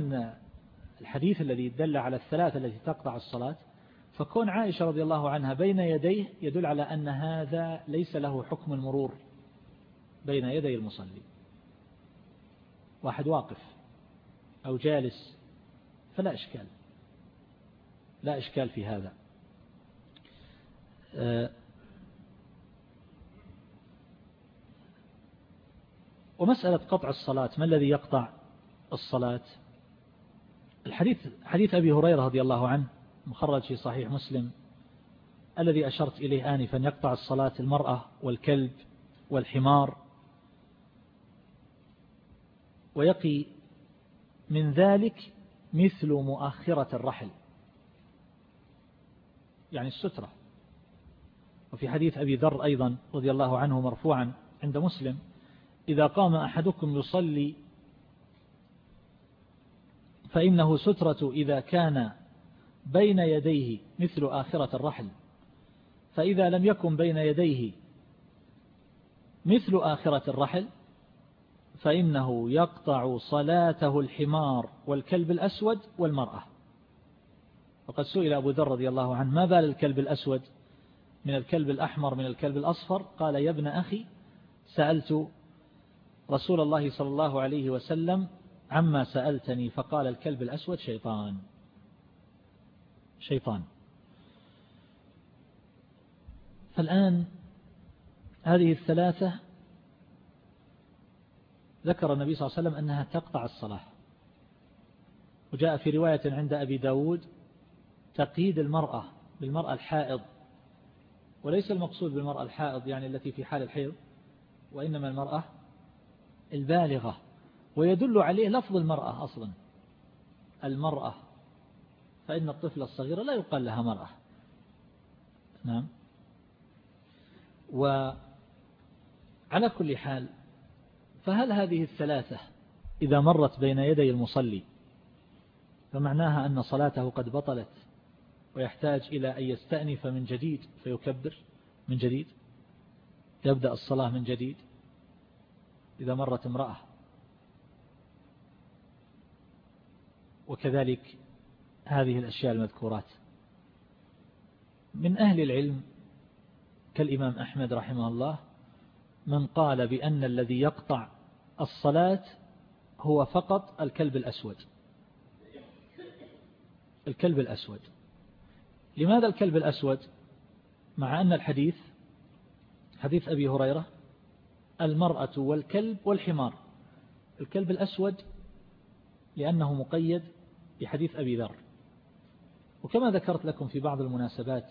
الحديث الذي دل على الثلاثة التي تقطع الصلاة فكون عائشة رضي الله عنها بين يديه يدل على أن هذا ليس له حكم المرور بين يدي المصلي. واحد واقف أو جالس فلا إشكال. لا إشكال في هذا. آه، ومسألة قطع الصلاة ما الذي يقطع الصلاة؟ الحديث حديث أبي هريرة رضي الله عنه مخرج في صحيح مسلم الذي أشرت إليه آنفا يقطع الصلاة المرأة والكلب والحمار. ويقي من ذلك مثل مؤخرة الرحل. يعني السترة. وفي حديث أبي ذر أيضا رضي الله عنه مرفوعا عند مسلم إذا قام أحدكم يصلي فإنه سترة إذا كان بين يديه مثل آخرة الرحل. فإذا لم يكن بين يديه مثل آخرة الرحل فإنه يقطع صلاته الحمار والكلب الأسود والمرأة. وقد سئل أبو ذر رضي الله عنه ما بال الكلب الأسود؟ من الكلب الأحمر من الكلب الأصفر؟ قال يا ابن أخي سألت رسول الله صلى الله عليه وسلم عما سألتني فقال الكلب الأسود شيطان. شيطان. فالآن هذه الثلاثة ذكر النبي صلى الله عليه وسلم أنها تقطع الصلاة. وجاء في رواية عند أبي داود تقييد المرأة بالمرأة الحائض. وليس المقصود بالمرأة الحائض يعني التي في حال الحيض وإنما المرأة البالغة. ويدل عليه لفظ المرأة أصلا. المرأة فإن الطفل الصغير لا يقال لها مرأة. نعم. وعلى كل حال فهل هذه الثلاثة إذا مرت بين يدي المصلي فمعناها أن صلاته قد بطلت ويحتاج إلى أن يستأنف من جديد فيكبر من جديد؟ يبدأ الصلاة من جديد إذا مرت امرأة. وكذلك هذه الأشياء المذكورات. من أهل العلم كالإمام أحمد رحمه الله من قال بأن الذي يقطع الصلاة هو فقط الكلب الأسود. الكلب الأسود. لماذا الكلب الأسود؟ مع أن الحديث حديث أبي هريرة المرأة والكلب والحمار. الكلب الأسود لأنه مقيد بحديث أبي ذر. وكما ذكرت لكم في بعض المناسبات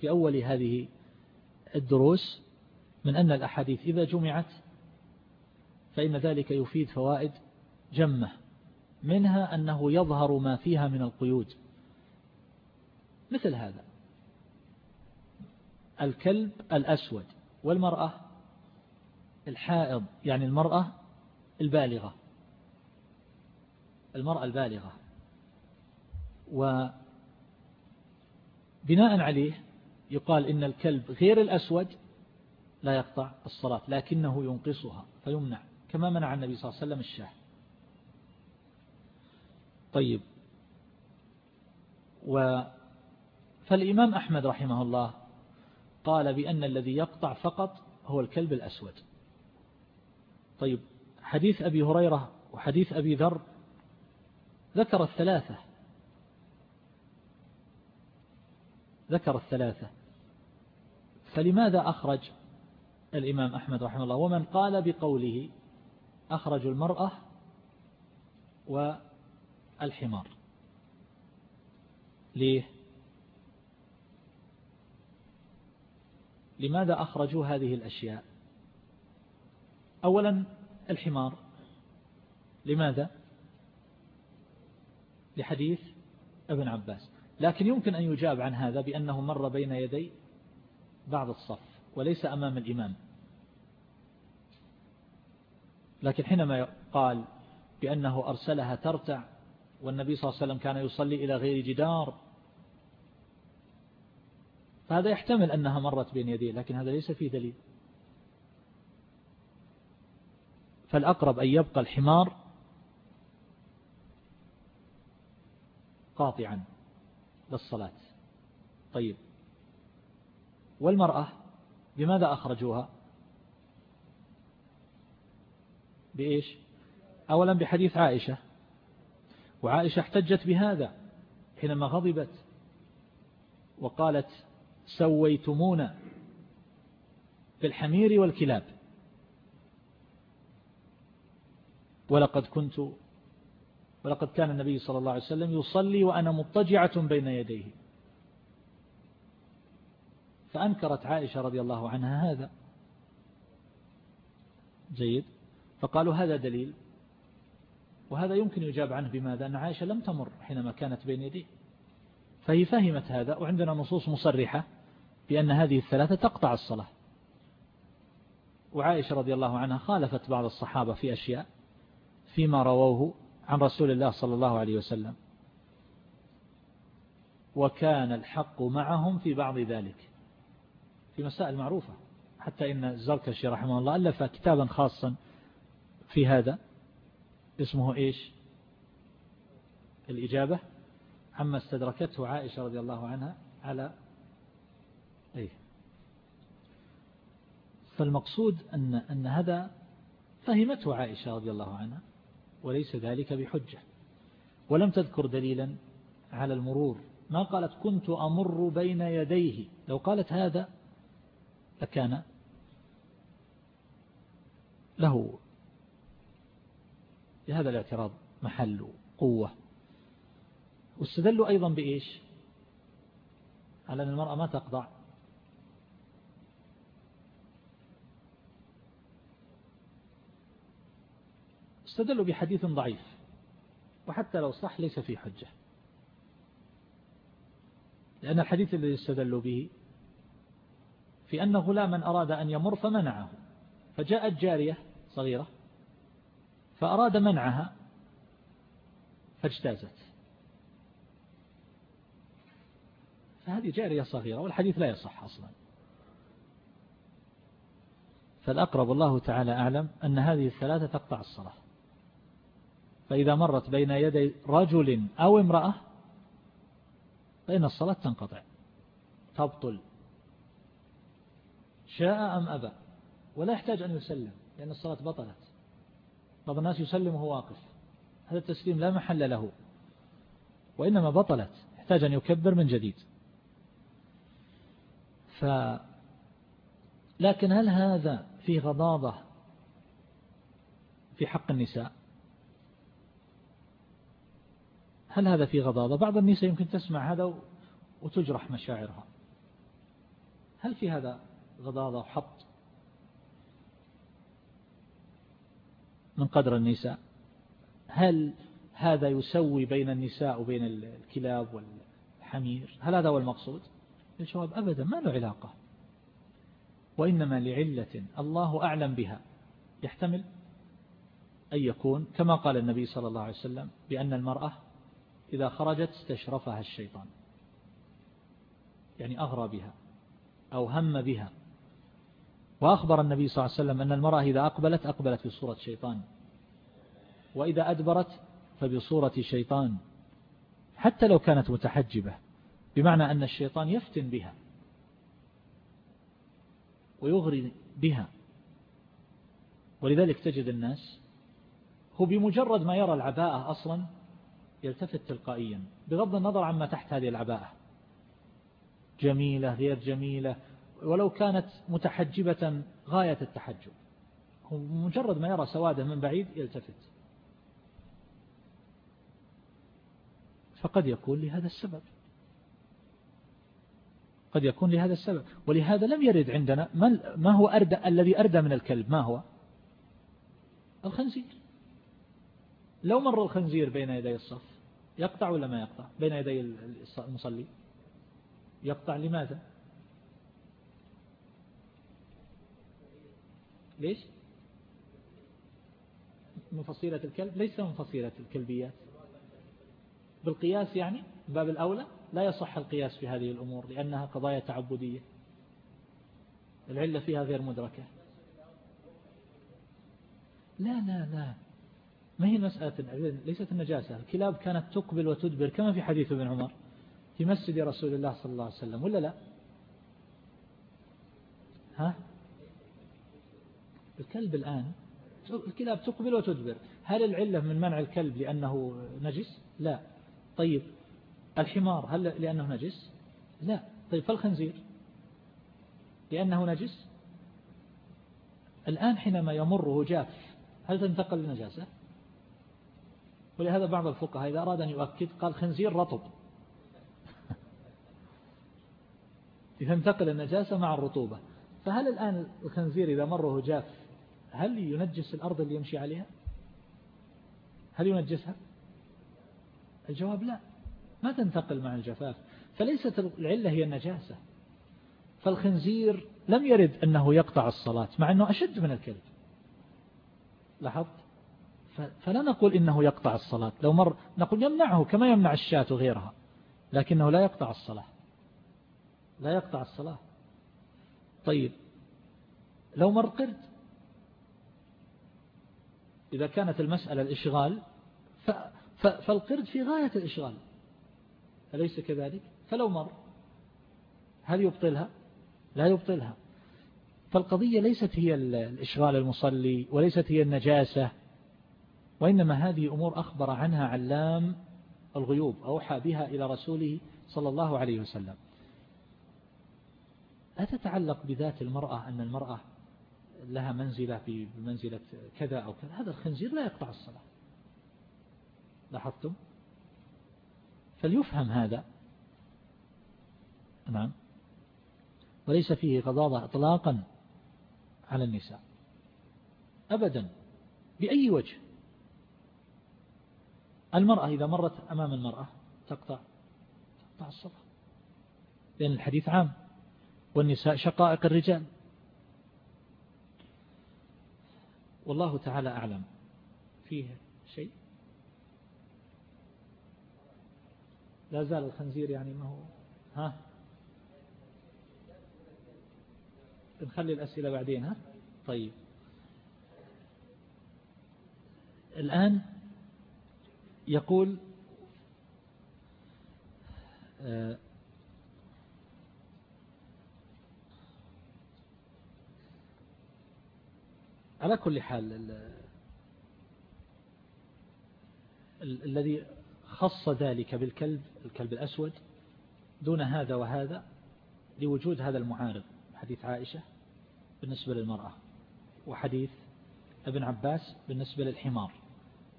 في أول هذه الدروس من أن الأحاديث إذا جمعت فإن ذلك يفيد فوائد جمة منها أنه يظهر ما فيها من القيود. مثل هذا. الكلب الأسود والمرأة الحائض يعني المرأة البالغة. المرأة البالغة. وبناء عليه يقال إن الكلب غير الأسود لا يقطع الصلاة لكنه ينقصها فيمنع كما منع النبي صلى الله عليه وسلم الشاة. طيب. و فالإمام أحمد رحمه الله قال بأن الذي يقطع فقط هو الكلب الأسود. طيب. حديث أبي هريرة وحديث أبي ذر ذكر الثلاثة. ذكر الثلاثة. فلماذا أخرج؟ الإمام أحمد رحمه الله ومن قال بقوله أخرج المرأة والحمار. ليه؟ لماذا أخرجوا هذه الأشياء؟ أولا الحمار. لماذا؟ لحديث ابن عباس. لكن يمكن أن يجاب عن هذا بأنه مر بين يدي بعض الصف. وليس أمام الإمام. لكن حينما قال بأنه أرسلها ترتع والنبي صلى الله عليه وسلم كان يصلي إلى غير جدار فهذا يحتمل أنها مرت بين يديه لكن هذا ليس فيه دليل. فالأقرب أن يبقى الحمار قاطعا للصلاة. طيب. والمرأة بماذا أخرجوها؟ بإيش؟ أولا بحديث عائشة. وعائشة احتجت بهذا حينما غضبت وقالت سويتمونا بالحمير والكلاب. ولقد كنت ولقد كان النبي صلى الله عليه وسلم يصلي وأنا مضطجعة بين يديه. فأنكرت عائشة رضي الله عنها هذا. جيد. فقالوا هذا دليل وهذا يمكن يجاب عنه بماذا؟ أن عائشة لم تمر حينما كانت بين يديه. فهي فهمت هذا وعندنا نصوص مصرحة بأن هذه الثلاثة تقطع الصلاة. وعائشة رضي الله عنها خالفت بعض الصحابة في أشياء فيما رووه عن رسول الله صلى الله عليه وسلم. وكان الحق معهم في بعض ذلك. في مسائل معروفة. حتى إن الزركشي رحمه الله ألف كتابا خاصا في هذا اسمه إيش؟ الإجابة. عما استدركته عائشة رضي الله عنها على أيه. فالمقصود أن, أن هذا فهمته عائشة رضي الله عنها وليس ذلك بحجة. ولم تذكر دليلا على المرور. ما قالت كنت أمر بين يديه. لو قالت هذا لكان له لهذا الاعتراض محل قوة. واستدلوا أيضا بإيش؟ على أن المرأة ما تقضع. استدلوا بحديث ضعيف وحتى لو صح ليس فيه حجة. لأن الحديث الذي استدلوا به في أن غلاما أراد أن يمر فمنعه. فجاءت جارية صغيرة فأراد منعها فاجتازت. فهذه جارية صغيرة والحديث لا يصح أصلا. فالأقرب الله تعالى أعلم أن هذه الثلاثة تقطع الصلاة. فإذا مرت بين يدي رجل أو امرأة فإن الصلاة تنقطع تبطل. شاء أم أبى. ولا يحتاج أن يسلم لأن الصلاة بطلت. بعض الناس يسلم وهو واقف. هذا التسليم لا محل له. وإنما بطلت. يحتاج أن يكبر من جديد. ف لكن هل هذا في غضاضة في حق النساء؟ هل هذا في غضاضة بعض النساء يمكن تسمع هذا وتجرح مشاعرها. هل في هذا غضاضة وحط من قدر النساء. هل هذا يسوي بين النساء وبين الكلاب والحمير؟ هل هذا هو المقصود؟ الجواب أبدا ما له علاقة. وإنما لعلة الله أعلم بها. يحتمل أن يكون كما قال النبي صلى الله عليه وسلم بأن المرأة إذا خرجت استشرفها الشيطان يعني أغرى بها أو هم بها. وأخبر النبي صلى الله عليه وسلم أن المرأة إذا أقبلت أقبلت بصورة شيطان. وإذا أدبرت فبصورة شيطان. حتى لو كانت متحجبة بمعنى أن الشيطان يفتن بها ويغري بها. ولذلك تجد الناس هو بمجرد ما يرى العباءة أصلا يلتفت تلقائيا بغض النظر عما تحت هذه العباءة. جميلة غير جميلة ولو كانت متحجبة غاية التحجب. هو مجرد ما يرى سواده من بعيد يلتفت. فقد يكون لهذا السبب. قد يكون لهذا السبب. ولهذا لم يرد عندنا ما هو أردى الذي أردى من الكلب. ما هو؟ الخنزير. لو مر الخنزير بين يدي الصف يقطع ولا ما يقطع؟ بين يدي المصلي. يقطع لماذا؟ ليش من فصيلة الكلب ليس من فصيلة الكلبيات. بالقياس يعني باب الأولى لا يصح القياس في هذه الأمور لأنها قضايا تعبدية. العلة فيها غير مدركة. لا لا لا. ما هي مسألة ليست النجاسة. الكلاب كانت تقبل وتدبر كما في حديث ابن عمر في مسجد رسول الله صلى الله عليه وسلم ولا لا؟ ها؟ الكلب الآن الكلاب تقبل وتدبر. هل العلة من منع الكلب لأنه نجس؟ لا. طيب الحمار هل لأنه نجس؟ لا. طيب فالخنزير لأنه نجس؟ الآن حينما يمره جاف هل تنتقل النجاسة ولهذا بعض الفقهاء إذا أراد أن يؤكد قال خنزير رطب. (laughs) تنتقل النجاسة مع الرطوبة. فهل الآن الخنزير إذا مره جاف هل ينجس الأرض اللي يمشي عليها؟ هل ينجسها؟ الجواب لا. ما تنتقل مع الجفاف. فليست العلة هي النجاسة. فالخنزير لم يرد أنه يقطع الصلاة مع أنه أشد من الكلب. لاحظت؟ فلا نقول إنه يقطع الصلاة. لو مر نقول يمنعه كما يمنع الشاة وغيرها لكنه لا يقطع الصلاة. لا يقطع الصلاة. طيب لو مر قرد إذا كانت المسألة الإشغال فالقرد في غاية الإشغال. أليس كذلك؟ فلو مر. هل يبطلها؟ لا يبطلها. فالقضية ليست هي الإشغال المصلي وليست هي النجاسة وإنما هذه أمور أخبر عنها علام الغيوب أوحى بها إلى رسوله صلى الله عليه وسلم. لا تتعلق بذات المرأة أن المرأة لها منزلة بمنزلة كذا أو كذا. هذا الخنزير لا يقطع الصلاة. لاحظتم؟ فليفهم هذا. نعم. وليس فيه غضاضة إطلاقا على النساء. أبدا. بأي وجه؟ المرأة إذا مرت أمام المرأة تقطع تقطع الصلاة. لأن الحديث عام. والنساء شقائق الرجال. والله تعالى أعلم. فيه شيء؟ لا زال الخنزير يعني ما هو ها؟ نخلي الأسئلة بعدين ها؟ طيب. الآن يقول على كل حال الذي خص ذلك بالكلب الكلب الأسود دون هذا وهذا لوجود هذا المعارض. حديث عائشة بالنسبة للمرأة وحديث ابن عباس بالنسبة للحمار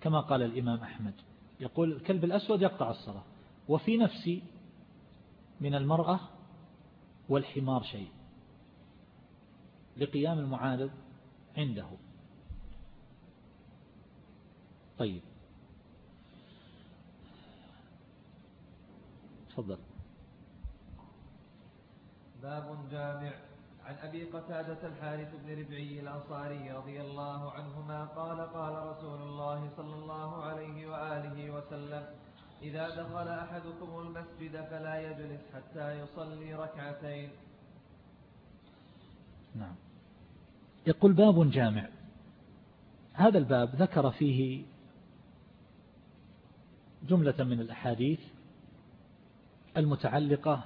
كما قال الإمام أحمد. يقول الكلب الأسود يقطع الصلاة وفي نفسي من المرأة والحمار شيء. لقيام المعارض عنده. طيب. تفضل. باب جامع. عن أبي قتادة الحارث بن ربعي الأنصاري رضي الله عنهما قال قال رسول الله صلى الله عليه وآله وسلم إذا دخل أحدكم المسجد فلا يجلس حتى يصلي ركعتين. نعم. يقول باب جامع. هذا الباب ذكر فيه جملة من الأحاديث المتعلقة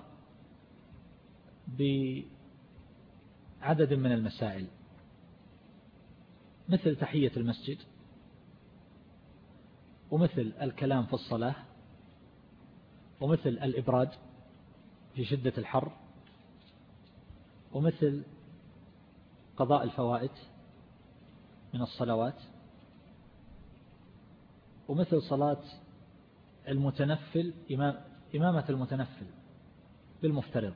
بعدد من المسائل مثل تحية المسجد ومثل الكلام في الصلاة ومثل الإبراد في شدة الحر ومثل قضاء الفوائد من الصلوات ومثل صلاة المتنفل إمامة المتنفل بالمفترض.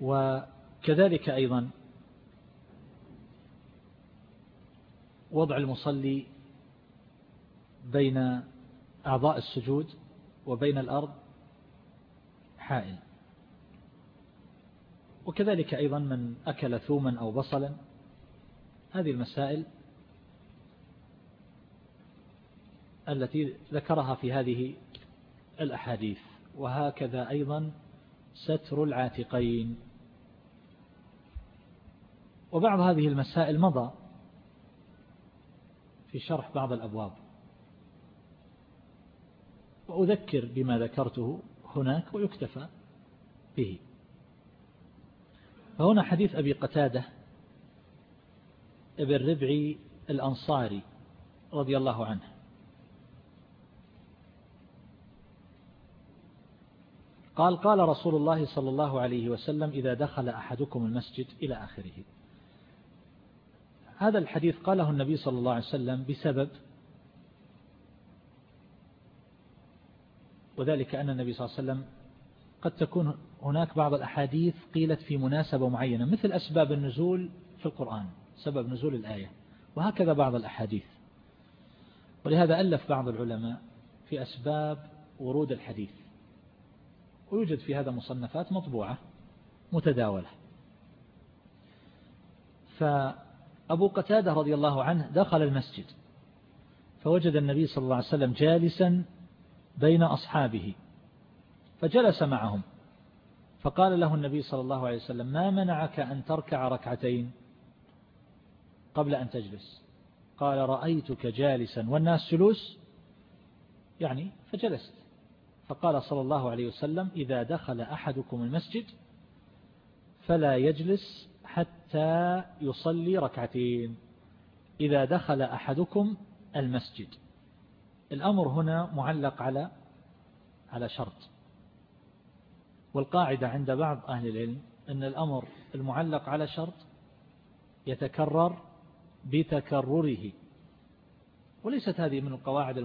وكذلك أيضا وضع المصلي بين أعضاء السجود وبين الأرض حائل. وكذلك أيضا من أكل ثوما أو بصلا. هذه المسائل التي ذكرها في هذه الأحاديث. وهكذا أيضا ستر العاتقين. وبعض هذه المسائل مضى في شرح بعض الأبواب. وأذكر بما ذكرته هناك ويكتفى به. فهنا حديث أبي قتادة ابن ربعي الأنصاري رضي الله عنه. قال قال رسول الله صلى الله عليه وسلم إذا دخل أحدكم المسجد إلى آخره. هذا الحديث قاله النبي صلى الله عليه وسلم بسبب وذلك أن النبي صلى الله عليه وسلم قد تكون هناك بعض الأحاديث قيلت في مناسبة معينة مثل أسباب النزول في القرآن سبب نزول الآية وهكذا بعض الأحاديث. ولهذا ألف بعض العلماء في أسباب ورود الحديث. ويوجد في هذا مصنفات مطبوعة متداولة. فأبو قتادة رضي الله عنه دخل المسجد فوجد النبي صلى الله عليه وسلم جالسا بين أصحابه فجلس معهم. فقال له النبي صلى الله عليه وسلم ما منعك أن تركع ركعتين قبل أن تجلس؟ قال رأيتك جالسا. والناس جلوس؟ يعني فجلست. فقال صلى الله عليه وسلم إذا دخل أحدكم المسجد فلا يجلس حتى يصلي ركعتين. إذا دخل أحدكم المسجد. الأمر هنا معلق على على شرط. والقاعدة عند بعض أهل العلم أن الأمر المعلق على شرط يتكرر بتكرره وليست هذه من القواعد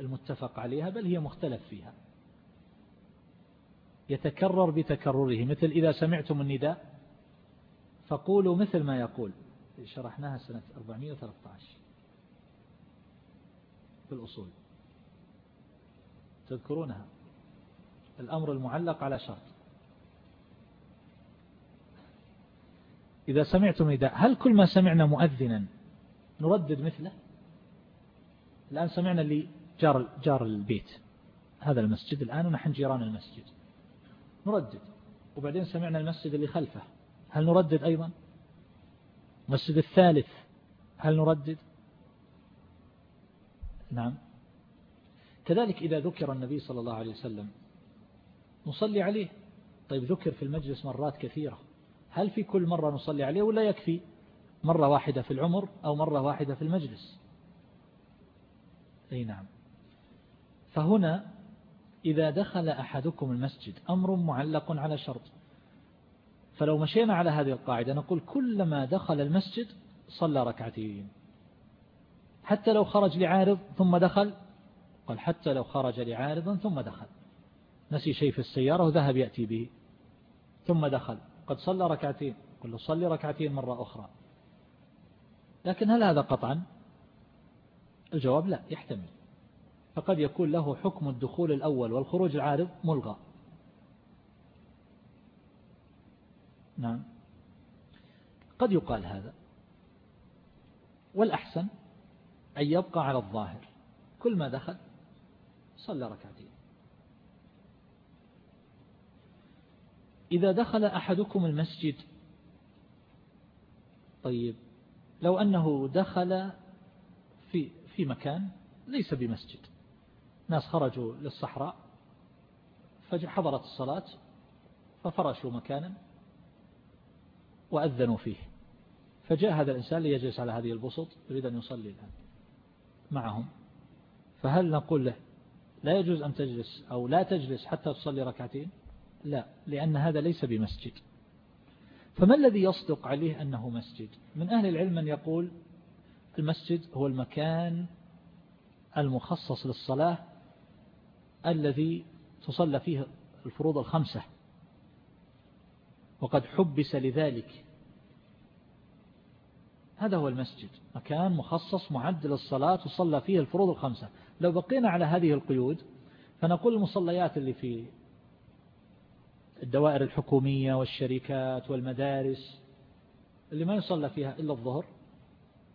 المتفق عليها بل هي مختلف فيها. يتكرر بتكرره مثل إذا سمعتم النداء فقولوا مثل ما يقول. شرحناها سنة 413 في الأصول. تذكرونها. الأمر المعلق على شرط. إذا سمعتم نداء هل كل ما سمعنا مؤذنا نردد مثله؟ الآن سمعنا اللي جار, جار البيت هذا المسجد الآن ونحن جيران المسجد. نردد. وبعدين سمعنا المسجد اللي خلفه هل نردد أيضا؟ المسجد الثالث هل نردد؟ نعم. كذلك إذا ذكر النبي صلى الله عليه وسلم نصلي عليه. طيب ذكر في المجلس مرات كثيرة. هل في كل مرة نصلي عليه ولا يكفي مرة واحدة في العمر أو مرة واحدة في المجلس؟ أي نعم. فهنا إذا دخل أحدكم المسجد أمر معلق على شرط. فلو مشينا على هذه القاعدة نقول كلما دخل المسجد صلى ركعتين. حتى لو خرج لعارض ثم دخل قال حتى لو خرج لعارض ثم دخل. نسي شيء في السيارة وذهب يأتي به. ثم دخل. قد صلى ركعتين. قل له صلي ركعتين مرة أخرى. لكن هل هذا قطعا؟ الجواب لا يحتمل. فقد يكون له حكم الدخول الأول والخروج العارض ملغى. نعم. قد يقال هذا. والأحسن أن يبقى على الظاهر. كل ما دخل صلى ركعتين. إذا دخل أحدكم المسجد. طيب لو أنه دخل في في مكان ليس بمسجد. ناس خرجوا للصحراء فحضرت الصلاة ففرشوا مكانا وأذنوا فيه. فجاء هذا الإنسان ليجلس على هذه البسط يريد أن يصلي الآن معهم. فهل نقول له لا يجوز أن تجلس أو لا تجلس حتى تصلي ركعتين؟ لا لأن هذا ليس بمسجد. فما الذي يصدق عليه أنه مسجد؟ من أهل العلم من يقول المسجد هو المكان المخصص للصلاة الذي تصلى فيه الفروض الخمسة. وقد حبس لذلك. هذا هو المسجد مكان مخصص معد للصلاة تصلى فيه الفروض الخمسة. لو بقينا على هذه القيود فنقول المصليات اللي في الدوائر الحكومية والشركات والمدارس اللي ما يصلى فيها إلا الظهر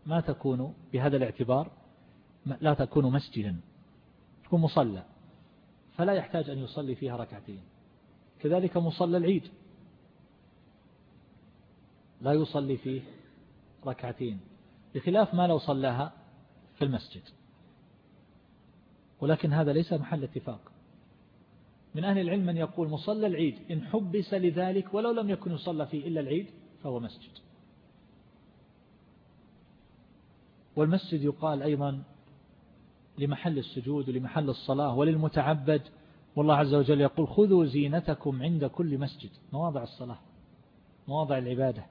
ما تكون بهذا الاعتبار لا تكون مسجدا تكون مصلى فلا يحتاج أن يصلي فيها ركعتين. كذلك مصلى العيد. لا يصلي فيه ركعتين بخلاف ما لو صلاها في المسجد. ولكن هذا ليس محل اتفاق. من أهل العلم من يقول مصلى العيد إن حبس لذلك ولو لم يكن يصلى فيه إلا العيد فهو مسجد. والمسجد يقال أيضا لمحل السجود ولمحل الصلاة وللمتعبد. والله عز وجل يقول خذوا زينتكم عند كل مسجد. مواضع الصلاة مواضع العبادة.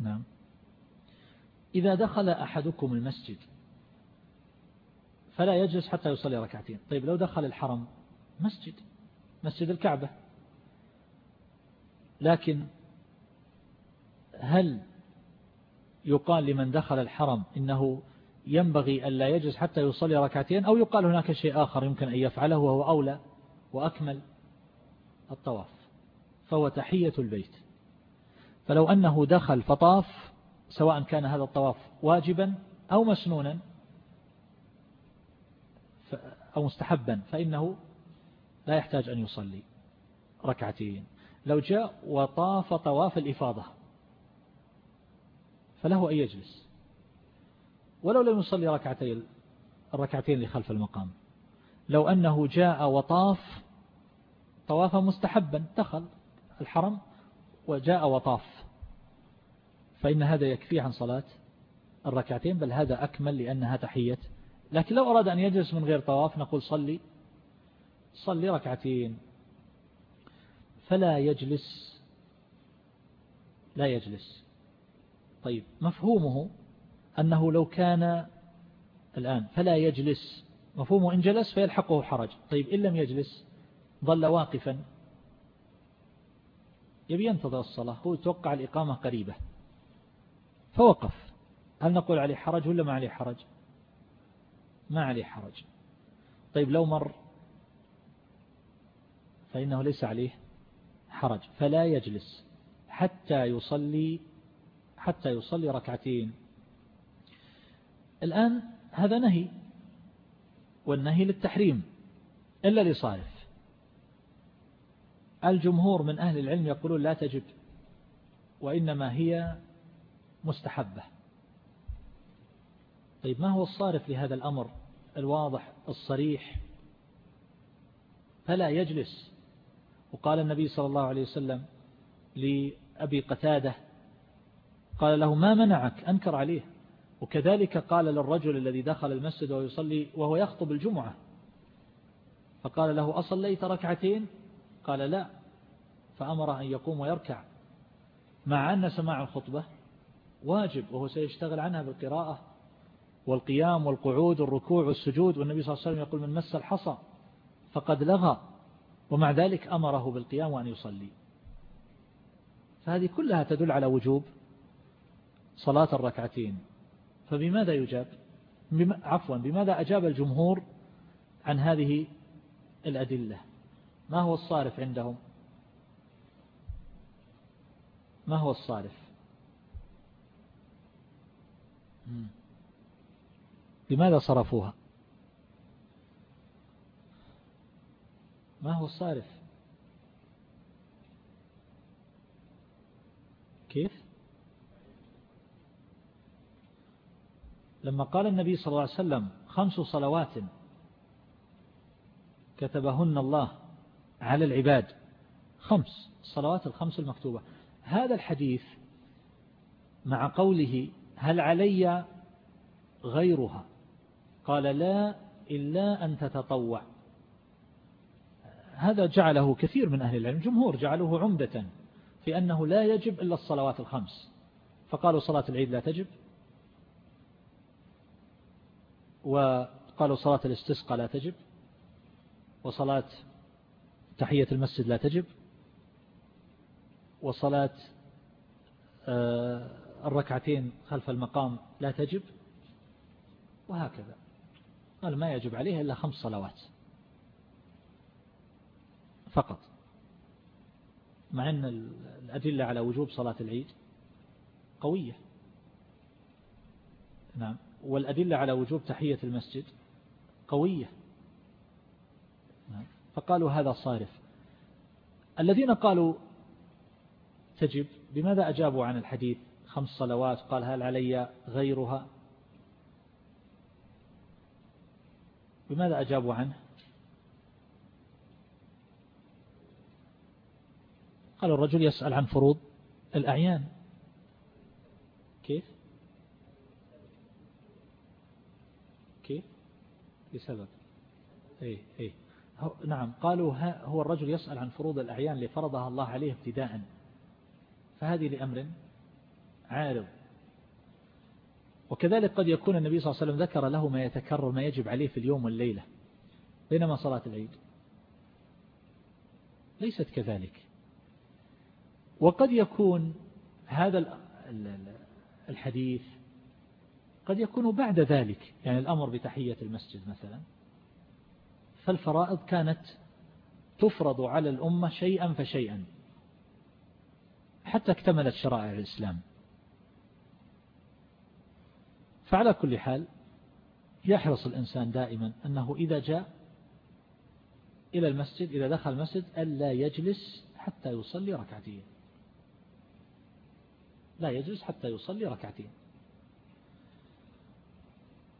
نعم. إذا دخل أحدكم المسجد فلا يجلس حتى يصلي ركعتين. طيب لو دخل الحرم مسجد مسجد الكعبة. لكن هل يقال لمن دخل الحرم إنه ينبغي أن لا يجلس حتى يصلي ركعتين أو يقال هناك شيء آخر يمكن أن يفعله وهو أولى وأكمل؟ الطواف فهو تحية البيت. فلو أنه دخل فطاف سواء كان هذا الطواف واجبا أو مسنونا أو مستحبا فإنه لا يحتاج أن يصلي ركعتين. لو جاء وطاف طواف الإفاضة فله أن يجلس. ولو لم يصلي ركعتين الركعتين اللي خلف المقام. لو أنه جاء وطاف طوافا مستحبا دخل الحرم وجاء وطاف. فإن هذا يكفي عن صلاة الركعتين بل هذا أكمل لأنها تحية. لكن لو أراد أن يجلس من غير طواف نقول صلي صلي ركعتين. فلا يجلس. لا يجلس. طيب مفهومه أنه لو كان الآن فلا يجلس. مفهومه إن جلس فيلحقه حرج طيب إن لم يجلس ظل واقفا. يبي ينتظر الصلاة. هو يتوقع الإقامة قريبة. فوقف. هل نقول عليه حرج ولا ما عليه حرج؟ ما عليه حرج. طيب لو مر فإنه ليس عليه حرج فلا يجلس حتى يصلي حتى يصلي ركعتين. الآن هذا نهي والنهي للتحريم إلا لصارف. الجمهور من أهل العلم يقولون لا تجب وإنما هي مستحبة. طيب ما هو الصارف لهذا الأمر الواضح الصريح؟ فلا يجلس. وقال النبي صلى الله عليه وسلم لأبي قتادة قال له ما منعك؟ أنكر عليه. وكذلك قال للرجل الذي دخل المسجد ويصلي وهو يخطب الجمعة. فقال له أصليت ركعتين؟ قال لا. فأمر أن يقوم ويركع. مع أن سماع الخطبة واجب وهو سيشتغل عنها بالقراءة والقيام والقعود والركوع والسجود والنبي صلى الله عليه وسلم يقول من مس الحصى فقد لغى. ومع ذلك أمره بالقيام وأن يصلي. فهذه كلها تدل على وجوب صلاة الركعتين. فبماذا يجاب؟ عفوا بماذا أجاب الجمهور عن هذه الأدلة؟ ما هو الصارف عندهم؟ ما هو الصارف؟ لماذا صرفوها؟ ما هو الصارف؟ كيف؟ لما قال النبي صلى الله عليه وسلم خمس صلوات كتبهن الله على العباد خمس الصلوات الخمس المكتوبة هذا الحديث مع قوله هل علي غيرها؟ قال لا إلا أن تتطوع. هذا جعله كثير من أهل العلم جمهور جعله عمدة في أنه لا يجب إلا الصلوات الخمس. فقالوا صلاة العيد لا تجب وقالوا صلاة الاستسقى لا تجب وصلاة تحية المسجد لا تجب وصلاة آه، الركعتين خلف المقام لا تجب وهكذا. قال ما يجب عليه إلا خمس صلوات. فقط. مع أن الأدلة على وجوب صلاة العيد قوية. نعم. والأدلة على وجوب تحية المسجد قوية. نعم. فقالوا هذا صارف. الذين قالوا تجب بماذا أجابوا عن الحديث خمس صلوات؟ قال هل علي غيرها؟ بماذا أجابوا عنه؟ قال الرجل يسأل عن فروض الأعيان. كيف؟ كيف؟ لسبب. إيه إيه. نعم قالوا هو الرجل يسأل عن فروض الأعيان اللي فرضها الله عليه ابتداء فهذه لأمر عارض. وكذلك قد يكون النبي صلى الله عليه وسلم ذكر له ما يتكرر ما يجب عليه في اليوم والليلة بينما صلاة العيد. ليست كذلك. وقد يكون هذا الحديث قد يكون بعد ذلك يعني الأمر بتحية المسجد مثلا فالفرائض كانت تفرض على الأمة شيئا فشيئا حتى اكتملت شرائع الإسلام. فعلى كل حال يحرص الإنسان دائما أنه إذا جاء إلى المسجد إذا دخل المسجد ألا يجلس حتى يصلي ركعتين. لا يجلس حتى يصلي ركعتين.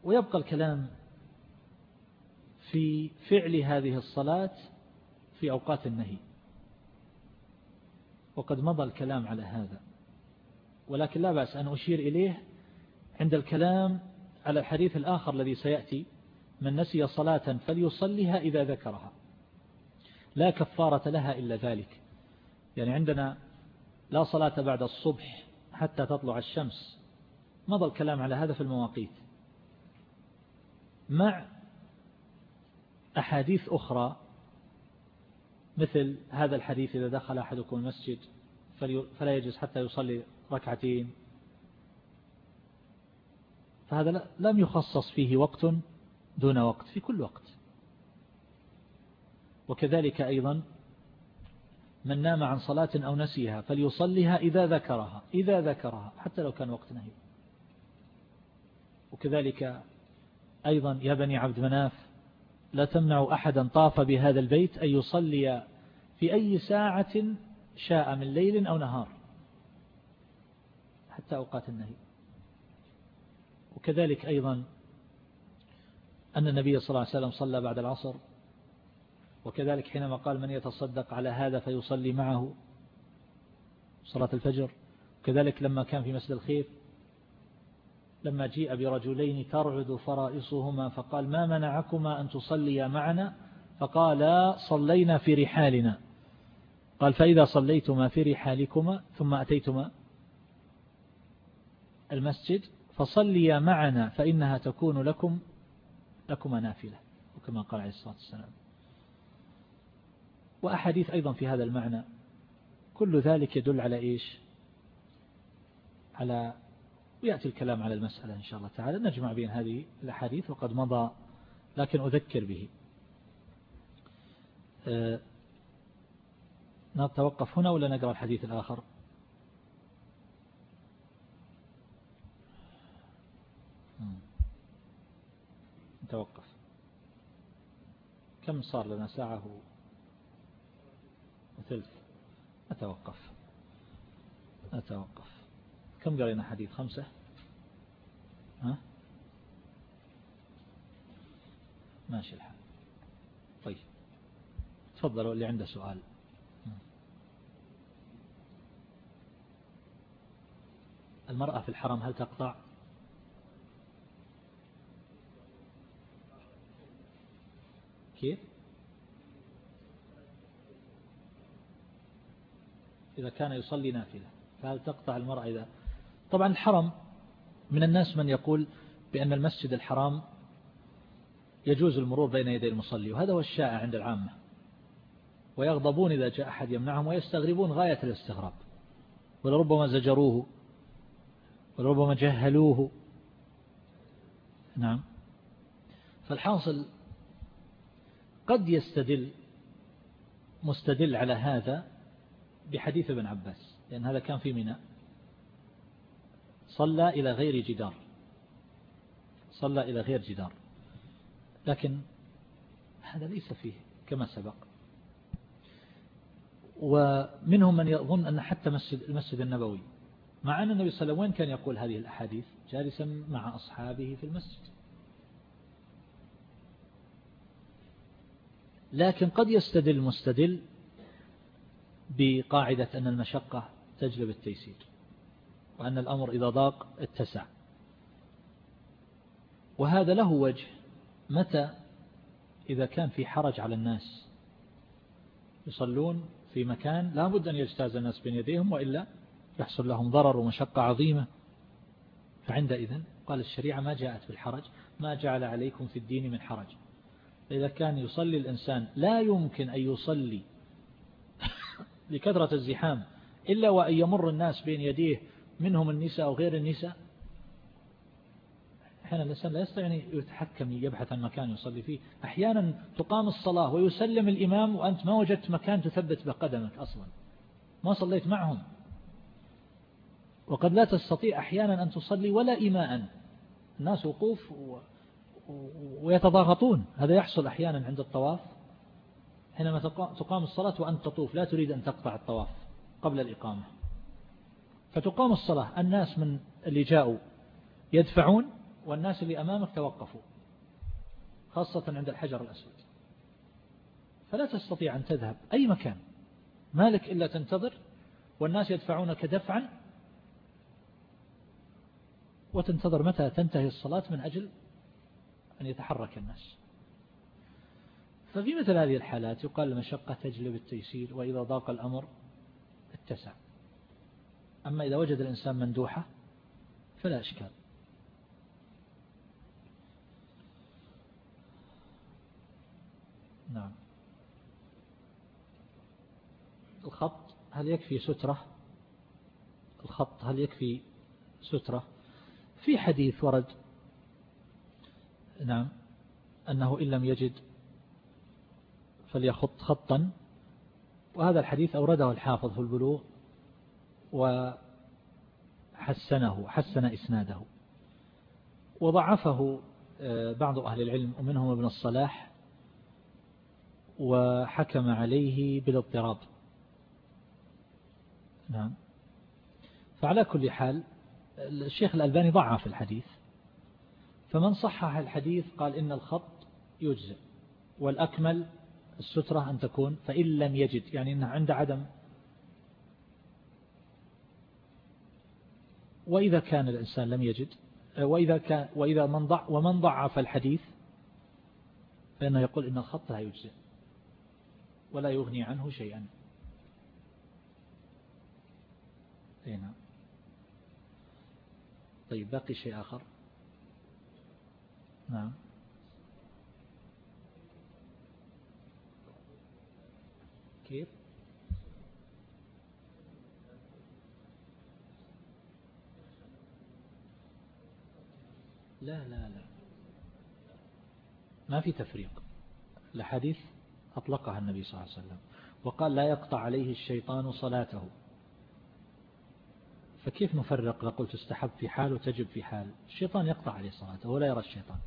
ويبقى الكلام في فعل هذه الصلاة في أوقات النهي. وقد مضى الكلام على هذا. ولكن لا بأس أن أشير إليه عند الكلام على الحديث الآخر الذي سيأتي. من نسي صلاة فليصليها إذا ذكرها. لا كفارة لها إلا ذلك. يعني عندنا لا صلاة بعد الصبح حتى تطلع الشمس. مضى الكلام على هذا في المواقيت. مع أحاديث أخرى مثل هذا الحديث إذا دخل أحدكم المسجد فلا يجلس حتى يصلي ركعتين. فهذا لم يخصص فيه وقت دون وقت في كل وقت. وكذلك أيضا من نام عن صلاة أو نسيها فليصليها إذا ذكرها إذا ذكرها حتى لو كان وقت نهي. وكذلك أيضا يا بني عبد مناف لا تمنع أحدا طاف بهذا البيت أن يصلي في أي ساعة شاء من ليل أو نهار حتى أوقات النهي. وكذلك أيضا أن النبي صلى الله عليه وسلم صلى بعد العصر وكذلك حينما قال من يتصدق على هذا فيصلي معه صلاة الفجر كذلك لما كان في مسجد الخيف لما جيء برجلين ترعد فرائصهما فقال ما منعكما أن تصليا معنا؟ فقال صلينا في رحالنا. قال فإذا صليتما في رحالكما ثم أتيتما المسجد فصليا معنا فإنها تكون لكم لكما نافلة وكما قال عليه الصلاة والسلام. وأحاديث أيضا في هذا المعنى. كل ذلك يدل على إيش؟ على ويأتي الكلام على المسألة إن شاء الله تعالى. نجمع بين هذه الأحاديث وقد مضى لكن أذكر به. أه نتوقف هنا ولا نقرأ الحديث الآخر؟ نتوقف. كم صار لنا ساعة؟ وثلث أتوقف. أتوقف. كم قرينا حديث؟ خمسة؟ ها؟ ماشي الحال. طيب. تفضلوا اللي عنده سؤال. المرأة في الحرم هل تقطع؟ كيف؟ إذا كان يصلي نافلة فهل تقطع المرأة إذا؟ طبعا الحرم من الناس من يقول بأن المسجد الحرام يجوز المرور بين يدي المصلي وهذا هو الشائع عند العامة. ويغضبون إذا جاء أحد يمنعهم ويستغربون غاية الاستغراب. ولربما زجروه ولربما جهلوه. نعم. فالحاصل قد يستدل مستدل على هذا بحديث ابن عباس لأن هذا كان في منى. صلى إلى غير جدار. صلى إلى غير جدار. لكن هذا ليس فيه كما سبق. ومنهم من يظن أن حتى مسجد المسجد النبوي مع أن النبي صلى الله عليه وسلم وين كان يقول هذه الأحاديث؟ جالسا مع أصحابه في المسجد. لكن قد يستدل مستدل بقاعدة أن المشقة تجلب التيسير وأن الأمر إذا ضاق اتسع. وهذا له وجه. متى؟ إذا كان في حرج على الناس. يصلون في مكان لا بد أن يجتاز الناس بين يديهم وإلا يحصل لهم ضرر ومشقة عظيمة. فعندئذ قال الشريعة ما جاءت بالحرج ما جعل عليكم في الدين من حرج. إذا كان يصلي الإنسان لا يمكن أن يصلي لكثرة الزحام إلا وأن يمر الناس بين يديه منهم النساء أو غير النساء. أحيانا الإنسان لا يستطيع أن يتحكم يبحث عن مكان يصلي فيه. أحيانا تقام الصلاة ويسلم الإمام وأنت ما وجدت مكان تثبت بقدمك أصلا. ما صليت معهم. وقد لا تستطيع أحيانا أن تصلي ولا إيماء. الناس وقوف. ويتضاغطون. هذا يحصل أحيانا عند الطواف. حينما تقام الصلاة وأنت تطوف لا تريد أن تقطع الطواف قبل الإقامة. فتقام الصلاة الناس من اللي جاءوا يدفعون والناس اللي أمامك توقفوا خاصة عند الحجر الأسود. فلا تستطيع أن تذهب أي مكان مالك إلا تنتظر والناس يدفعونك دفعا وتنتظر متى تنتهي الصلاة من أجل أن يتحرك الناس. ففي مثل هذه الحالات يقال المشقة تجلب التيسير وإذا ضاق الأمر اتسع. أما إذا وجد الإنسان مندوحة فلا أشكال. نعم. الخط هل يكفي سترة؟ الخط هل يكفي سترة؟ في حديث ورد نعم أنه إن لم يجد فليخط خطا. وهذا الحديث أورده الحافظ في البلوغ وحسنه حسن إسناده. وضعفه آه، بعض أهل العلم ومنهم ابن الصلاح وحكم عليه بالاضطراب. نعم. فعلى كل حال الشيخ الألباني ضعف الحديث. فمن صحح الحديث قال إن الخط يجزئ والأكمل السترة أن تكون فإن لم يجد يعني أنه عند عدم. وإذا كان الإنسان لم يجد وإذا كان وإذا من ضع ومن ضعف الحديث فإنه يقول إن الخط لا يجزئ ولا يغني عنه شيئا. هنا نعم. طيب باقي شيء آخر؟ نعم. كيف لا لا لا. ما في تفريق. الحديث أطلقها النبي صلى الله عليه وسلم. وقال لا يقطع عليه الشيطان صلاته. فكيف نفرق؟ نقول تستحب في حال وتجب في حال. الشيطان يقطع عليه صلاته ولا يرى الشيطان.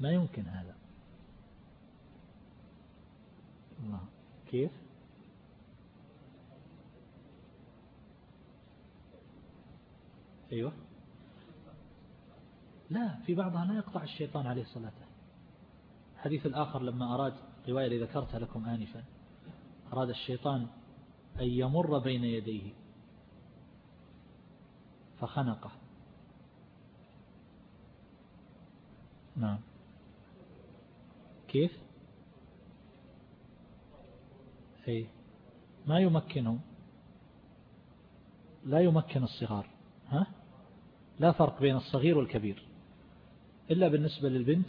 ما يمكن هذا. الله كيف؟ أيوة. لا في بعضها لا يقطع الشيطان عليه صلاته. الحديث الآخر لما أراد رواية اللي ذكرتها لكم آنفا أراد الشيطان أن يمر بين يديه فخنقه. نعم. كيف؟ أي ما يمكنهم لا يمكن الصغار ها؟ لا فرق بين الصغير والكبير. إلا بالنسبة للبنت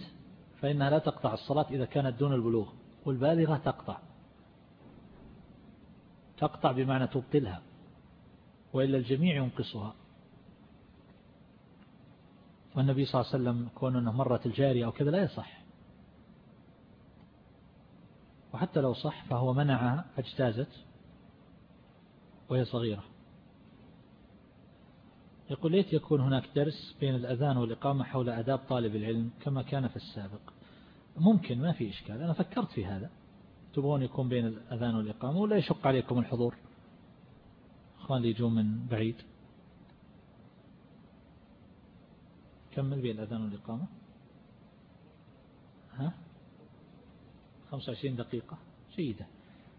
فإنها لا تقطع الصلاة إذا كانت دون البلوغ والبالغة تقطع. تقطع بمعنى تبطلها وإلا الجميع ينقصها. والنبي صلى الله عليه وسلم كون أنه مرت الجارية أو كذا لا يصح. وحتى لو صح فهو منعها فاجتازت وهي صغيرة. يقول ليت يكون هناك درس بين الأذان والإقامة حول أداب طالب العلم كما كان في السابق. ممكن ما في إشكال. أنا فكرت في هذا. تبغون يكون بين الأذان والإقامة ولا يشق عليكم الحضور؟ أخوان اللي يجون من بعيد. كمل بين الأذان والإقامة. ها؟ 25 دقيقة. جيدة.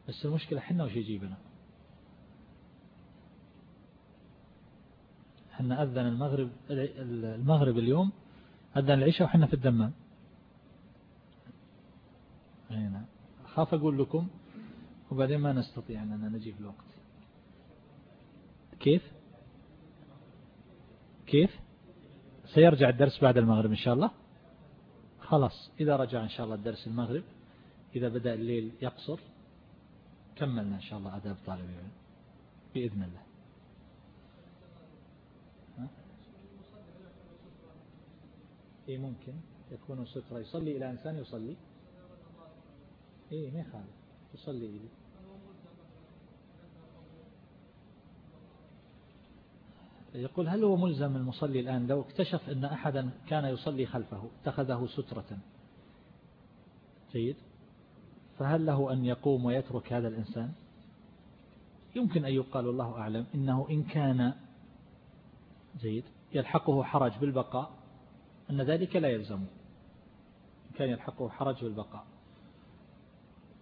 بس المشكلة حنا وش يجيبنا؟ حنا أذن المغرب المغرب اليوم أذن العشاء وحنا في الدمام. نعم. خاف أقول لكم وبعدين ما نستطيع أننا نجيب الوقت. كيف؟ كيف؟ سيرجع الدرس بعد المغرب إن شاء الله؟ خلاص إذا رجع إن شاء الله الدرس المغرب. إذا بدأ الليل يقصر؟ كملنا إن شاء الله أداب طالب العلم بإذن الله. إيه ممكن يكون سترة يصلي إلى إنسان يصلي؟ إيه ما يخالف. يصلي إليه. يقول هل هو ملزم المصلي الآن؟ لو اكتشف أن أحدا كان يصلي خلفه اتخذه سترة. جيد. فهل له أن يقوم ويترك هذا الإنسان؟ يمكن أن يقال الله أعلم إنه إن كان جيد يلحقه حرج بالبقاء أن ذلك لا يلزم. إن كان يلحقه حرج بالبقاء.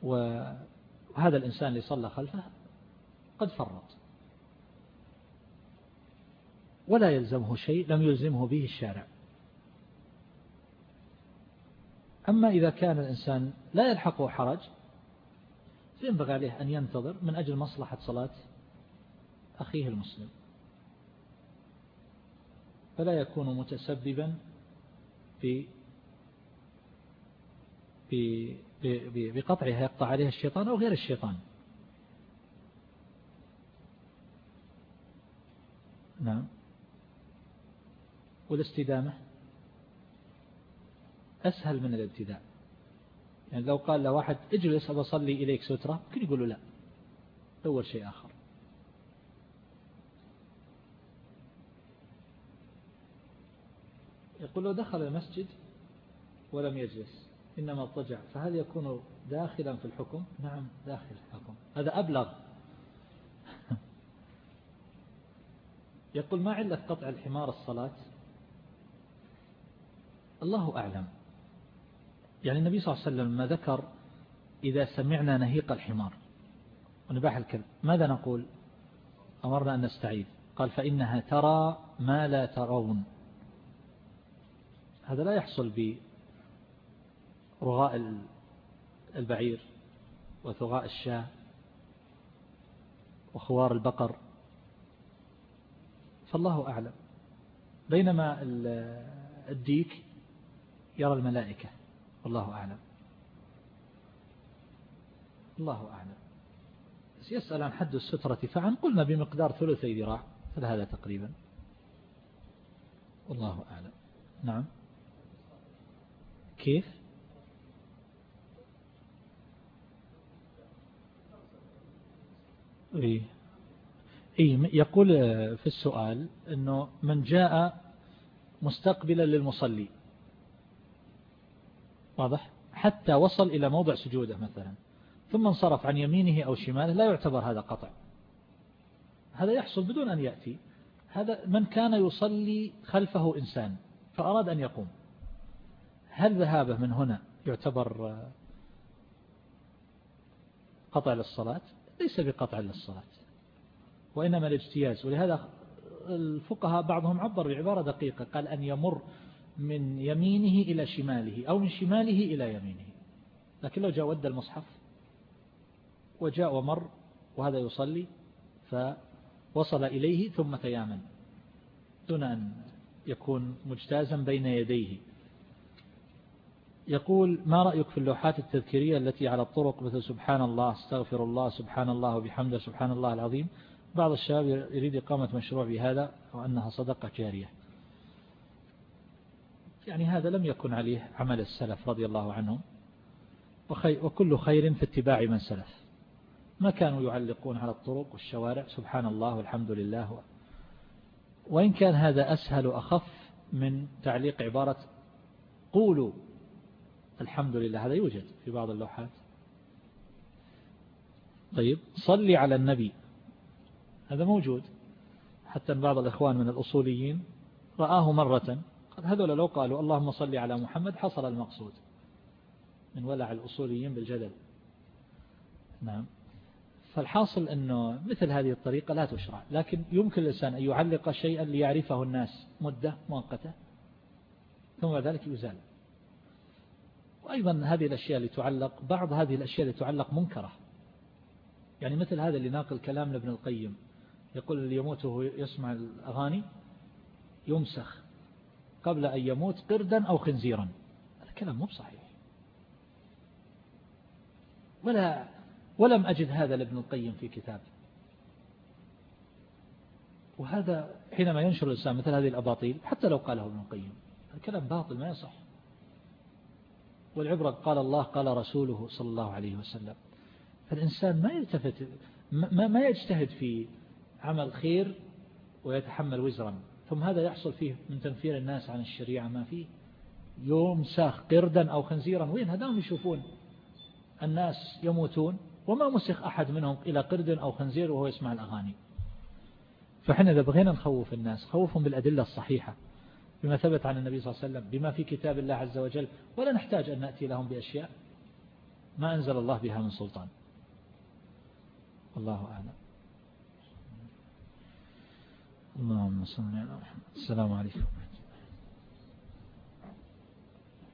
وهذا الإنسان اللي صلى خلفه قد فرط. ولا يلزمه شيء لم يلزمه به الشارع. أما إذا كان الإنسان لا يلحقه حرج فينبغي عليه أن ينتظر من أجل مصلحة صلاة أخيه المسلم. فلا يكون متسببا في بقطعها يقطع عليها الشيطان أو غير الشيطان. نعم. والاستدامة. أسهل من الابتداء. يعني لو قال لواحد اجلس أصلي إليك سترة ممكن يقول له لا. دور شيء آخر. يقول لو دخل المسجد ولم يجلس إنما اضطجع فهل يكون داخلا في الحكم؟ نعم داخل الحكم. هذا أبلغ. (laughs) يقول ما علة قطع الحمار الصلاة؟ الله أعلم. يعني النبي صلى الله عليه وسلم ما ذكر إذا سمعنا نهيق الحمار. ونباح الكلب. ماذا نقول؟ أمرنا أن نستعيذ. قال فإنها ترى ما لا ترون. هذا لا يحصل برغاء البعير وثغاء الشاة وخوار البقر. فالله أعلم. بينما الديك يرى الملائكة. والله أعلم. الله أعلم. يسأل عن حد السترة فعن قلنا بمقدار ثلثي ذراع فهذا تقريبا؟ والله أعلم. نعم. كيف؟ إيه يقول في السؤال أنه من جاء مستقبلا للمصلي. واضح؟ حتى وصل إلى موضع سجوده مثلا ثم انصرف عن يمينه أو شماله لا يعتبر هذا قطع. هذا يحصل بدون أن يأتي. هذا من كان يصلي خلفه إنسان فأراد أن يقوم. هل ذهابه من هنا يعتبر قطع للصلاة؟ ليس بقطع للصلاة وإنما الاجتياز. ولهذا الفقهاء بعضهم عبر بعبارة دقيقة قال أن يمر من يمينه إلى شماله أو من شماله إلى يمينه. لكن لو جاء ود المصحف وجاء ومر وهذا يصلي فوصل إليه ثم تيامن دون أن يكون مجتازا بين يديه. يقول ما رأيك في اللوحات التذكيرية التي على الطرق مثل سبحان الله استغفر الله سبحان الله وبحمده سبحان الله العظيم؟ بعض الشباب يريد إقامة مشروع بهذا وأنها صدقة جارية. يعني هذا لم يكن عليه عمل السلف رضي الله عنهم. وكل خير في اتباع من سلف. ما كانوا يعلقون على الطرق والشوارع. سبحان الله والحمد لله. وإن كان هذا أسهل وأخف من تعليق عبارة قولوا الحمد لله. هذا يوجد في بعض اللوحات. طيب صلي على النبي. هذا موجود. حتى بعض الإخوان من الأصوليين رآه مرة قال هذول لو قالوا اللهم صل على محمد حصل المقصود من ولع الأصوليين بالجدل. نعم. فالحاصل أنه مثل هذه الطريقة لا تشرع. لكن يمكن الإنسان أن يعلق شيئا ليعرفه الناس مدة مؤقتة ثم بعد ذلك يزال. وأيضا هذه الأشياء اللي تعلق بعض هذه الأشياء اللي تعلق منكرة. يعني مثل هذا اللي ناقل كلام لابن القيم. يقول اللي يموت وهو يسمع الأغاني يمسخ. قبل أن يموت قردا أو خنزيرا. هذا كلام مو صحيح ولا ولم أجد هذا لابن القيم في كتاب. وهذا حينما ينشر الإسلام مثل هذه الأباطيل حتى لو قاله ابن القيم الكلام باطل ما يصح. والعبرة قال الله قال رسوله صلى الله عليه وسلم. فالإنسان ما يلتفت ما, ما يجتهد في عمل خير ويتحمل وزرا. ثم هذا يحصل فيه من تنفير الناس عن الشريعة. ما فيه؟ يوم ساخ قردا أو خنزيرا. وين؟ هذاهم يشوفون الناس يموتون وما مسخ أحد منهم إلى قرد أو خنزير وهو يسمع الأغاني. فحنا إذا بغينا نخوف الناس خوفهم بالأدلة الصحيحة بما ثبت عن النبي صلى الله عليه وسلم بما في كتاب الله عز وجل ولا نحتاج أن نأتي لهم بأشياء ما أنزل الله بها من سلطان. الله أعلم. اللهم صل على محمد. السلام عليكم.